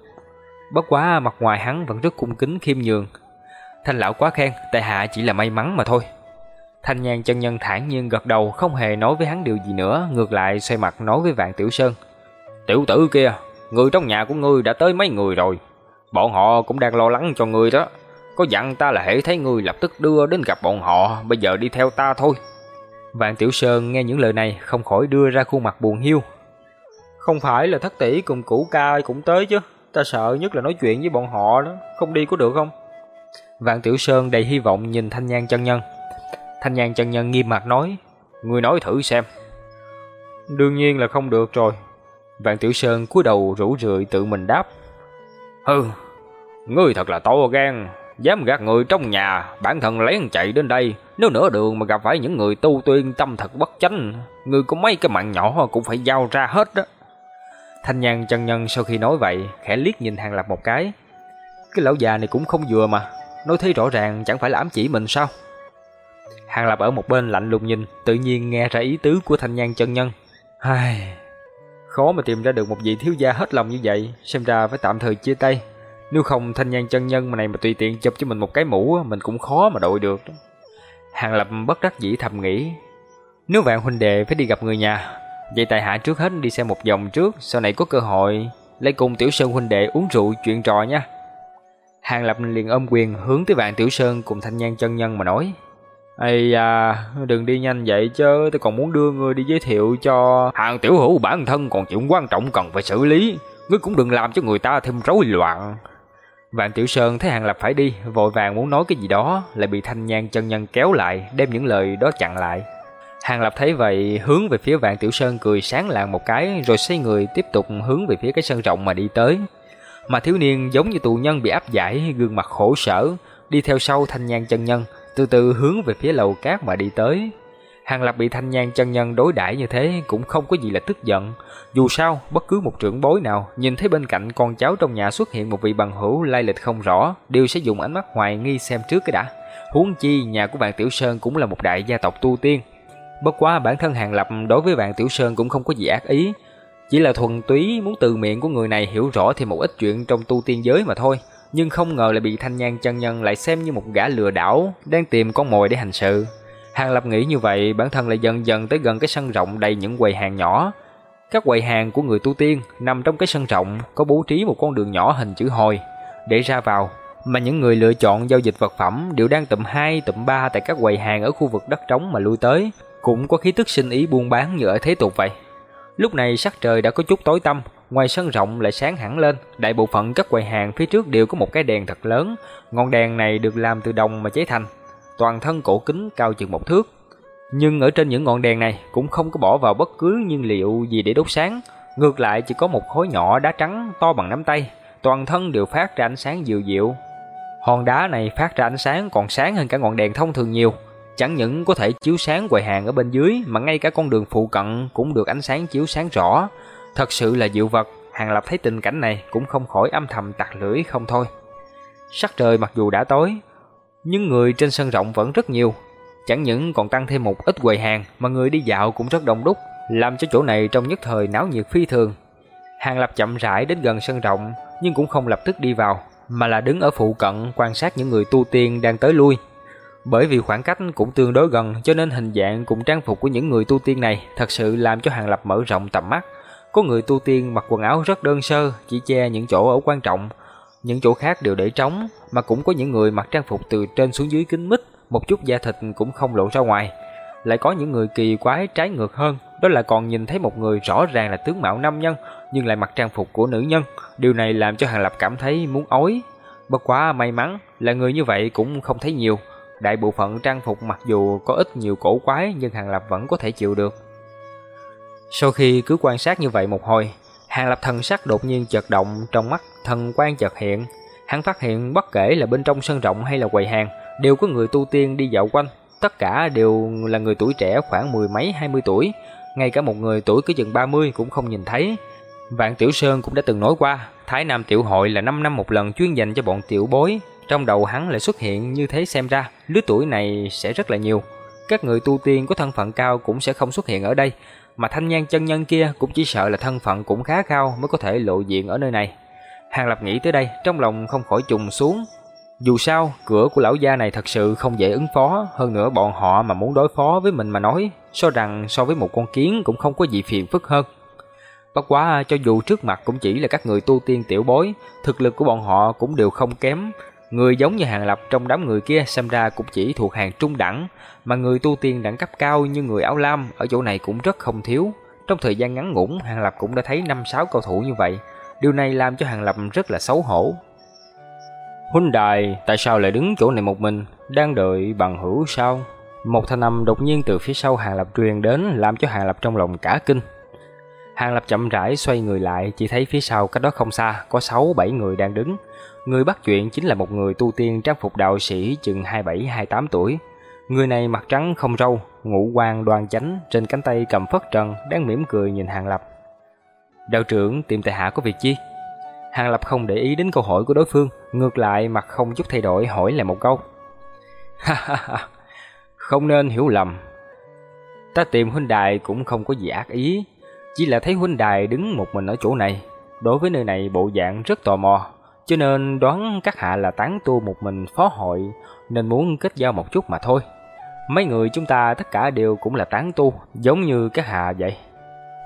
Bất quá mặt ngoài hắn vẫn rất cung kính khiêm nhường. Thanh lão quá khen, tại hạ chỉ là may mắn mà thôi. Thanh Nhan chân nhân thản nhiên gật đầu không hề nói với hắn điều gì nữa, ngược lại xoay mặt nói với Vạn Tiểu Sơn. Tiểu tử kia, người trong nhà của ngươi đã tới mấy người rồi. Bọn họ cũng đang lo lắng cho ngươi đó. Có dặn ta là hãy thấy ngươi lập tức đưa đến gặp bọn họ, bây giờ đi theo ta thôi. Vạn Tiểu Sơn nghe những lời này không khỏi đưa ra khuôn mặt buồn hiu. Không phải là thất tỷ cùng cũ ca cũng tới chứ, ta sợ nhất là nói chuyện với bọn họ đó, không đi có được không? Vạn Tiểu Sơn đầy hy vọng nhìn Thanh Nhan chân nhân. Thanh Nhan chân nhân nghiêm mặt nói, người nói thử xem. Đương nhiên là không được rồi. Vạn Tiểu Sơn cúi đầu rủ rượi tự mình đáp. Hừ, ngươi thật là to gan, dám gạt người trong nhà, bản thân lén chạy đến đây, nếu nửa đường mà gặp phải những người tu tuyên tâm thật bất chánh, ngươi có mấy cái mạng nhỏ cũng phải giao ra hết đó. Thanh Nhan chân nhân sau khi nói vậy, khẽ liếc nhìn Hàng Lập một cái. Cái lão già này cũng không vừa mà, nói thế rõ ràng chẳng phải là ám chỉ mình sao? Hàng Lập ở một bên lạnh lùng nhìn, tự nhiên nghe ra ý tứ của thanh nhan chân nhân. Ai... Khó mà tìm ra được một vị thiếu gia hết lòng như vậy, xem ra phải tạm thời chia tay. Nếu không thanh nhan chân nhân mà này mà tùy tiện chụp cho mình một cái mũ, mình cũng khó mà đội được. Hàng Lập bất đắc dĩ thầm nghĩ, nếu vạn huynh đệ phải đi gặp người nhà, vậy tại hạ trước hết đi xem một vòng trước, sau này có cơ hội lấy cùng Tiểu Sơn huynh đệ uống rượu chuyện trò nha. Hàng Lập liền ôm quyền hướng tới vạn Tiểu Sơn cùng thanh nhan chân nhân mà nói. Ây à, đừng đi nhanh vậy chứ, tôi còn muốn đưa ngươi đi giới thiệu cho hàng tiểu hữu bản thân còn chuyện quan trọng cần phải xử lý. Ngươi cũng đừng làm cho người ta thêm rối loạn. Vạn Tiểu Sơn thấy Hàng Lập phải đi, vội vàng muốn nói cái gì đó, lại bị Thanh Nhan chân nhân kéo lại, đem những lời đó chặn lại. Hàng Lập thấy vậy, hướng về phía Vạn Tiểu Sơn cười sáng lạng một cái, rồi xoay người tiếp tục hướng về phía cái sân rộng mà đi tới. mà thiếu niên giống như tù nhân bị áp giải, gương mặt khổ sở, đi theo sau thanh nhan chân nhân, từ từ hướng về phía lầu cát mà đi tới. Hàng Lập bị thanh nhan chân nhân đối đãi như thế cũng không có gì là tức giận. Dù sao, bất cứ một trưởng bối nào nhìn thấy bên cạnh con cháu trong nhà xuất hiện một vị bằng hữu lai lịch không rõ, đều sẽ dùng ánh mắt hoài nghi xem trước cái đã. Huống chi nhà của bạn Tiểu Sơn cũng là một đại gia tộc tu tiên. Bất quá bản thân Hàng Lập đối với bạn Tiểu Sơn cũng không có gì ác ý, chỉ là thuần túy muốn từ miệng của người này hiểu rõ thêm một ít chuyện trong tu tiên giới mà thôi. Nhưng không ngờ lại bị thanh nhan chân nhân lại xem như một gã lừa đảo, đang tìm con mồi để hành sự. Hàng Lập nghĩ như vậy, bản thân lại dần dần tới gần cái sân rộng đầy những quầy hàng nhỏ. Các quầy hàng của người tu tiên nằm trong cái sân rộng có bố trí một con đường nhỏ hình chữ hồi để ra vào, mà những người lựa chọn giao dịch vật phẩm đều đang tụm hai tụm ba tại các quầy hàng ở khu vực đất trống mà lui tới, cũng có khí tức sinh ý buôn bán như ở thế tục vậy. Lúc này sắc trời đã có chút tối tăm, ngoài sân rộng lại sáng hẳn lên, đại bộ phận các quầy hàng phía trước đều có một cái đèn thật lớn, ngọn đèn này được làm từ đồng mà chế thành, toàn thân cổ kính cao chừng một thước. Nhưng ở trên những ngọn đèn này cũng không có bỏ vào bất cứ nhiên liệu gì để đốt sáng, ngược lại chỉ có một khối nhỏ đá trắng to bằng nắm tay, toàn thân đều phát ra ánh sáng dịu dịu. Hòn đá này phát ra ánh sáng còn sáng hơn cả ngọn đèn thông thường nhiều, chẳng những có thể chiếu sáng quầy hàng ở bên dưới mà ngay cả con đường phụ cận cũng được ánh sáng chiếu sáng rõ. Thật sự là dịu vật, Hàng Lập thấy tình cảnh này cũng không khỏi âm thầm tặc lưỡi không thôi. Sắc trời mặc dù đã tối, nhưng người trên sân rộng vẫn rất nhiều. Chẳng những còn tăng thêm một ít quầy hàng mà người đi dạo cũng rất đông đúc, làm cho chỗ này trong nhất thời náo nhiệt phi thường. Hàng Lập chậm rãi đến gần sân rộng nhưng cũng không lập tức đi vào, mà là đứng ở phụ cận quan sát những người tu tiên đang tới lui. Bởi vì khoảng cách cũng tương đối gần cho nên hình dạng cùng trang phục của những người tu tiên này thật sự làm cho Hàng Lập mở rộng tầm mắt. Có người tu tiên mặc quần áo rất đơn sơ, chỉ che những chỗ ở quan trọng, những chỗ khác đều để trống, mà cũng có những người mặc trang phục từ trên xuống dưới kín mít, một chút da thịt cũng không lộ ra ngoài. Lại có những người kỳ quái trái ngược hơn, đó là còn nhìn thấy một người rõ ràng là tướng mạo nam nhân, nhưng lại mặc trang phục của nữ nhân. Điều này làm cho Hàng Lập cảm thấy muốn ói. Bất quá may mắn là người như vậy cũng không thấy nhiều. Đại bộ phận trang phục mặc dù có ít nhiều cổ quái nhưng Hàng Lập vẫn có thể chịu được. Sau khi cứ quan sát như vậy một hồi, Hàng Lập thần sắc đột nhiên chợt động trong mắt thần quan chợt hiện. Hắn phát hiện bất kể là bên trong sân rộng hay là quầy hàng, đều có người tu tiên đi dạo quanh. Tất cả đều là người tuổi trẻ khoảng mười mấy hai mươi tuổi, ngay cả một người tuổi cứ chừng 30 cũng không nhìn thấy. Vạn Tiểu Sơn cũng đã từng nói qua, Thái Nam Tiểu Hội là 5 năm một lần chuyên dành cho bọn tiểu bối. Trong đầu hắn lại xuất hiện như thế xem ra, lứa tuổi này sẽ rất là nhiều. Các người tu tiên có thân phận cao cũng sẽ không xuất hiện ở đây, mà thanh nhan chân nhân kia cũng chỉ sợ là thân phận cũng khá cao mới có thể lộ diện ở nơi này. Hàng Lập nghĩ tới đây, trong lòng không khỏi trùng xuống. Dù sao, cửa của lão gia này thật sự không dễ ứng phó, hơn nữa bọn họ mà muốn đối phó với mình mà nói, so rằng so với một con kiến cũng không có gì phiền phức hơn. Bất quá cho dù trước mặt cũng chỉ là các người tu tiên tiểu bối, thực lực của bọn họ cũng đều không kém. Người giống như Hàng Lập trong đám người kia xem ra cũng chỉ thuộc hàng trung đẳng, mà người tu tiên đẳng cấp cao như người áo lam ở chỗ này cũng rất không thiếu. Trong thời gian ngắn ngủn, Hàng Lập cũng đã thấy 5-6 cầu thủ như vậy. Điều này làm cho Hàng Lập rất là xấu hổ. Huynh đài, tại sao lại đứng chỗ này một mình, đang đợi bằng hữu sao? Một thanh âm đột nhiên từ phía sau Hàng Lập truyền đến làm cho Hàng Lập trong lòng cả kinh. Hàng Lập chậm rãi xoay người lại, chỉ thấy phía sau cách đó không xa có 6-7 người đang đứng. Người bắt chuyện chính là một người tu tiên trang phục đạo sĩ chừng 27-28 tuổi. Người này mặt trắng không râu, ngũ quan đoan chánh, trên cánh tay cầm phất trần, đang mỉm cười nhìn Hàng Lập. Đạo trưởng tìm tại hạ có việc chi? Hàng Lập không để ý đến câu hỏi của đối phương, ngược lại mặt không chút thay đổi hỏi lại một câu. Ha ha ha, không nên hiểu lầm. Ta tìm huynh đài cũng không có gì ác ý, chỉ là thấy huynh đài đứng một mình ở chỗ này, đối với nơi này bộ dạng rất tò mò, cho nên đoán các hạ là tán tu một mình phó hội, nên muốn kết giao một chút mà thôi. Mấy người chúng ta tất cả đều cũng là tán tu, giống như các hạ vậy.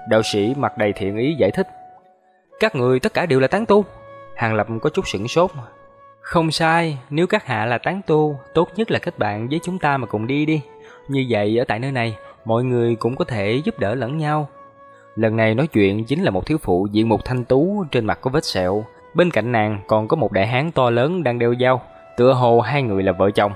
Đạo sĩ mặt đầy thiện ý giải thích. Các người tất cả đều là tán tu. Hàng Lập có chút sửng sốt. Không sai, nếu các hạ là tán tu, tốt nhất là kết bạn với chúng ta mà cùng đi đi. Như vậy ở tại nơi này, mọi người cũng có thể giúp đỡ lẫn nhau. Lần này nói chuyện chính là một thiếu phụ diện một thanh tú trên mặt có vết sẹo. Bên cạnh nàng còn có một đại hán to lớn đang đeo dao, tựa hồ hai người là vợ chồng.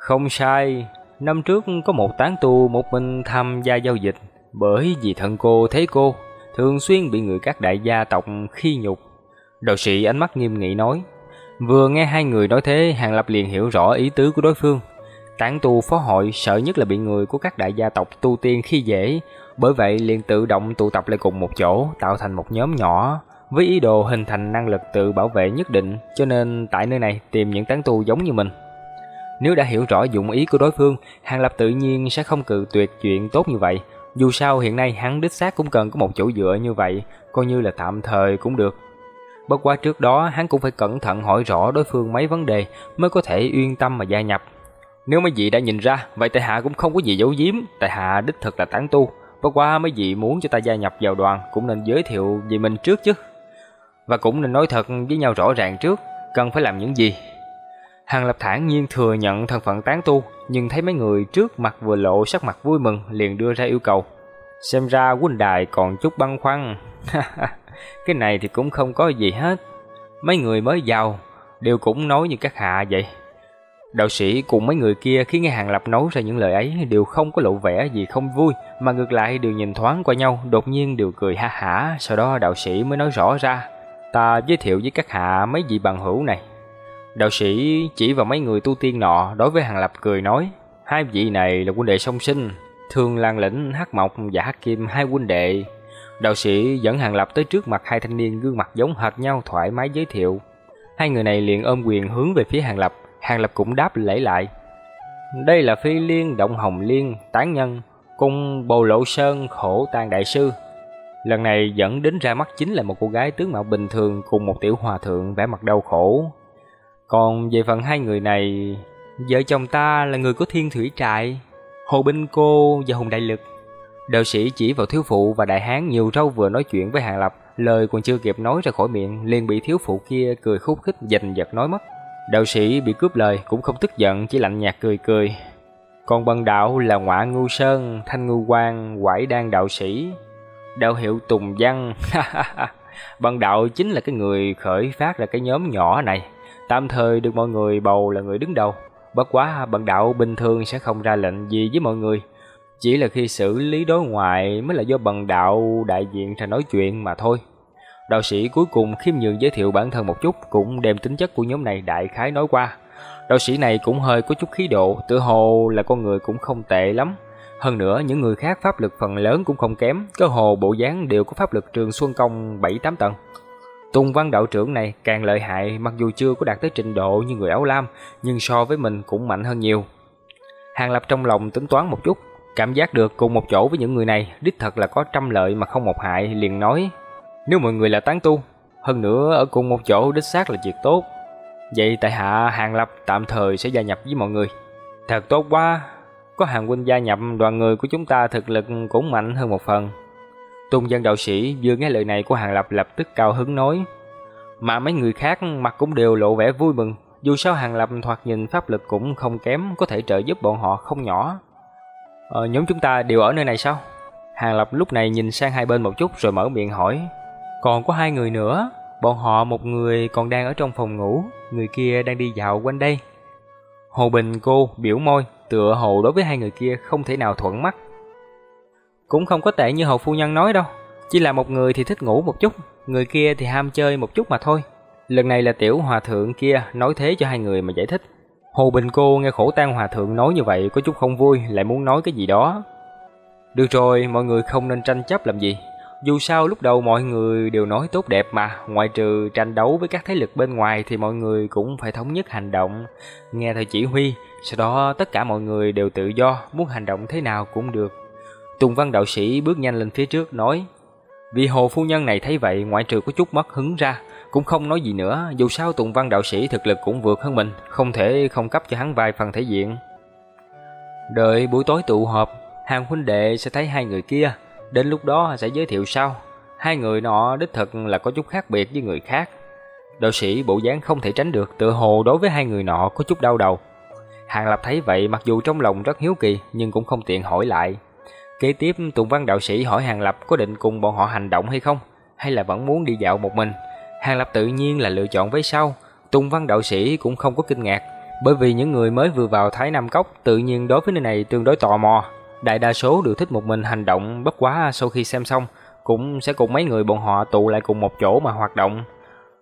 Không sai, năm trước có một tán tu một mình tham gia giao dịch, bởi vì thân cô thấy cô thường xuyên bị người các đại gia tộc khi nhục. Đạo sĩ ánh mắt nghiêm nghị nói. Vừa nghe hai người nói thế, Hàng Lập liền hiểu rõ ý tứ của đối phương. Tán tu phó hội sợ nhất là bị người của các đại gia tộc tu tiên khi dễ, bởi vậy liền tự động tụ tập lại cùng một chỗ, tạo thành một nhóm nhỏ, với ý đồ hình thành năng lực tự bảo vệ nhất định, cho nên tại nơi này tìm những tán tu giống như mình. Nếu đã hiểu rõ dụng ý của đối phương, Hàng Lập tự nhiên sẽ không cự tuyệt chuyện tốt như vậy. Dù sao hiện nay hắn đích xác cũng cần có một chỗ dựa như vậy, coi như là tạm thời cũng được. Bất quá trước đó hắn cũng phải cẩn thận hỏi rõ đối phương mấy vấn đề mới có thể yên tâm mà gia nhập. Nếu mấy vị đã nhìn ra, vậy tại hạ cũng không có gì giấu giếm, tại hạ đích thực là tán tu. Bất quá mấy vị muốn cho ta gia nhập vào đoàn cũng nên giới thiệu về mình trước chứ. Và cũng nên nói thật với nhau rõ ràng trước, cần phải làm những gì. Hàng Lập thản nhiên thừa nhận thân phận tán tu, nhưng thấy mấy người trước mặt vừa lộ sắc mặt vui mừng liền đưa ra yêu cầu. Xem ra huynh đài còn chút băn khoăn. cái này thì cũng không có gì hết. Mấy người mới giàu đều cũng nói như các hạ vậy. Đạo sĩ cùng mấy người kia khi nghe Hàng Lập nói ra những lời ấy đều không có lộ vẻ gì không vui, mà ngược lại đều nhìn thoáng qua nhau, đột nhiên đều cười ha hả, sau đó đạo sĩ mới nói rõ ra. Ta giới thiệu với các hạ mấy vị bằng hữu này. Đạo sĩ chỉ vào mấy người tu tiên nọ đối với Hàng Lập cười nói, hai vị này là huynh đệ song sinh, Thương Lan Lĩnh, Hắc Mộc và Hắc Kim hai huynh đệ. Đạo sĩ dẫn Hàng Lập tới trước mặt hai thanh niên gương mặt giống hệt nhau thoải mái giới thiệu. Hai người này liền ôm quyền hướng về phía Hàng Lập, Hàng Lập cũng đáp lễ lại. Đây là Phi Liên, Động Hồng Liên, Tán Nhân, cùng Bồ Lộ Sơn, Khổ tàn Đại Sư. Lần này dẫn đến ra mắt chính là một cô gái tướng mạo bình thường cùng một tiểu hòa thượng vẻ mặt đau khổ. Còn về phần hai người này, vợ chồng ta là người của Thiên Thủy Trại, Hồ Binh Cô và Hùng Đại Lực. Đạo sĩ chỉ vào thiếu phụ và đại hán nhiều râu vừa nói chuyện với Hàng Lập, lời còn chưa kịp nói ra khỏi miệng, liền bị thiếu phụ kia cười khúc khích giành giật nói mất. Đạo sĩ bị cướp lời cũng không tức giận, chỉ lạnh nhạt cười cười. Còn bần đạo là ngọa ngu sơn, thanh ngu quan, quải đan đạo sĩ. Đạo hiệu Tùng Văn. bần đạo chính là cái người khởi phát ra cái nhóm nhỏ này. Tạm thời được mọi người bầu là người đứng đầu. Bất quá bần đạo bình thường sẽ không ra lệnh gì với mọi người. Chỉ là khi xử lý đối ngoại mới là do bần đạo đại diện ra nói chuyện mà thôi. Đạo sĩ cuối cùng khiêm nhường giới thiệu bản thân một chút cũng đem tính chất của nhóm này đại khái nói qua. Đạo sĩ này cũng hơi có chút khí độ, tự hồ là con người cũng không tệ lắm. Hơn nữa những người khác pháp lực phần lớn cũng không kém, cơ hồ bộ dáng đều có pháp lực trường xuân công 7-8 tầng. Tùng văn đạo trưởng này càng lợi hại mặc dù chưa có đạt tới trình độ như người áo lam, nhưng so với mình cũng mạnh hơn nhiều. Hàng Lập trong lòng tính toán một chút, cảm giác được cùng một chỗ với những người này, đích thật là có trăm lợi mà không một hại, liền nói nếu mọi người là tán tu, hơn nữa ở cùng một chỗ đích xác là việc tốt. Vậy tại hạ Hàng Lập tạm thời sẽ gia nhập với mọi người. Thật tốt quá, có Hàng huynh gia nhập đoàn người của chúng ta thực lực cũng mạnh hơn một phần. Tôn dân đạo sĩ vừa nghe lời này của Hàng Lập lập tức cao hứng nói. Mà mấy người khác mặt cũng đều lộ vẻ vui mừng, dù sao Hàng Lập thoạt nhìn pháp lực cũng không kém, có thể trợ giúp bọn họ không nhỏ. Ờ, nhóm chúng ta đều ở nơi này sao? Hàng Lập lúc này nhìn sang hai bên một chút rồi mở miệng hỏi. Còn có hai người nữa, bọn họ một người còn đang ở trong phòng ngủ, người kia đang đi dạo quanh đây. Hồ Bình cô biểu môi, tựa hồ đối với hai người kia không thể nào thuận mắt. Cũng không có tệ như hầu Phu Nhân nói đâu, chỉ là một người thì thích ngủ một chút, người kia thì ham chơi một chút mà thôi. Lần này là tiểu hòa thượng kia nói thế cho hai người mà giải thích. Hồ Bình cô nghe khổ tan hòa thượng nói như vậy có chút không vui, lại muốn nói cái gì đó. Được rồi, mọi người không nên tranh chấp làm gì, dù sao lúc đầu mọi người đều nói tốt đẹp mà, ngoại trừ tranh đấu với các thế lực bên ngoài thì mọi người cũng phải thống nhất hành động, nghe theo chỉ huy, sau đó tất cả mọi người đều tự do, muốn hành động thế nào cũng được. Tùng Văn đạo sĩ bước nhanh lên phía trước nói, vì hồ phu nhân này thấy vậy ngoại trừ có chút mất hứng ra, cũng không nói gì nữa, dù sao Tùng Văn đạo sĩ thực lực cũng vượt hơn mình, không thể không cấp cho hắn vài phần thể diện. Đợi buổi tối tụ họp, hàng huynh đệ sẽ thấy hai người kia, Đến lúc đó sẽ giới thiệu sau. Hai người nọ đích thực là có chút khác biệt với người khác. Đạo sĩ bộ dáng không thể tránh được, tự hồ đối với hai người nọ có chút đau đầu. Hàng Lập thấy vậy mặc dù trong lòng rất hiếu kỳ nhưng cũng không tiện hỏi lại. Kế tiếp Tùng Văn đạo sĩ hỏi Hàng Lập có định cùng bọn họ hành động hay không, hay là vẫn muốn đi dạo một mình. Hàng Lập tự nhiên là lựa chọn với sau. Tùng Văn đạo sĩ cũng không có kinh ngạc, bởi vì những người mới vừa vào Thái Nam Cốc tự nhiên đối với nơi này tương đối tò mò, Đại đa số đều thích một mình hành động, bất quá sau khi xem xong, cũng sẽ cùng mấy người bọn họ tụ lại cùng một chỗ mà hoạt động.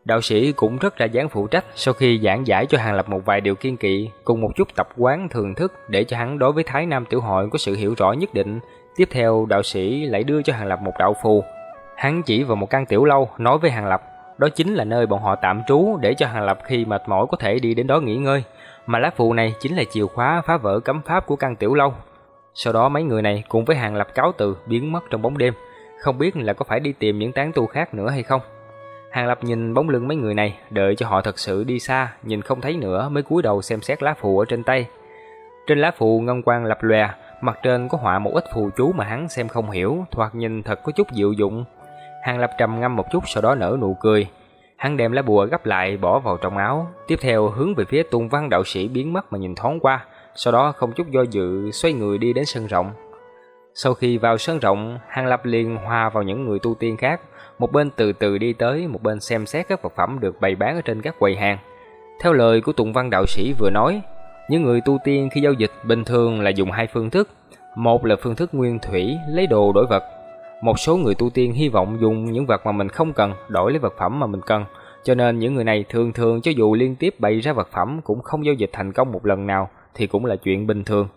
Đạo sĩ cũng rất là dáng phụ trách sau khi giảng giải cho Hàng Lập một vài điều kiên kỵ cùng một chút tập quán thường thức để cho hắn đối với Thái Nam Tiểu Hội có sự hiểu rõ nhất định. Tiếp theo đạo sĩ lại đưa cho Hàng Lập một đạo phù. Hắn chỉ vào một căn tiểu lâu nói với Hàng Lập đó chính là nơi bọn họ tạm trú để cho Hàng Lập khi mệt mỏi có thể đi đến đó nghỉ ngơi. Mà lá phù này chính là chìa khóa phá vỡ cấm pháp của căn tiểu lâu. Sau đó mấy người này cùng với Hàng Lập cáo từ biến mất trong bóng đêm. Không biết là có phải đi tìm những tán tu khác nữa hay không. Hàng Lập nhìn bóng lưng mấy người này, đợi cho họ thật sự đi xa, nhìn không thấy nữa mới cúi đầu xem xét lá phù ở trên tay. Trên lá phù ngân quang lập lòe, mặt trên có họa một ít phù chú mà hắn xem không hiểu, thoạt nhìn thật có chút diệu dụng. Hàng Lập trầm ngâm một chút sau đó nở nụ cười. Hắn đem lá bùa gấp lại bỏ vào trong áo, tiếp theo hướng về phía Tung Văn đạo sĩ biến mất mà nhìn thoáng qua, sau đó không chút do dự xoay người đi đến sân rộng. Sau khi vào sân rộng, Hàng Lập liền hòa vào những người tu tiên khác, một bên từ từ đi tới, một bên xem xét các vật phẩm được bày bán ở trên các quầy hàng. Theo lời của Tùng Văn đạo sĩ vừa nói, những người tu tiên khi giao dịch bình thường là dùng hai phương thức, một là phương thức nguyên thủy, lấy đồ đổi vật. Một số người tu tiên hy vọng dùng những vật mà mình không cần đổi lấy vật phẩm mà mình cần, cho nên những người này thường thường cho dù liên tiếp bày ra vật phẩm cũng không giao dịch thành công một lần nào thì cũng là chuyện bình thường.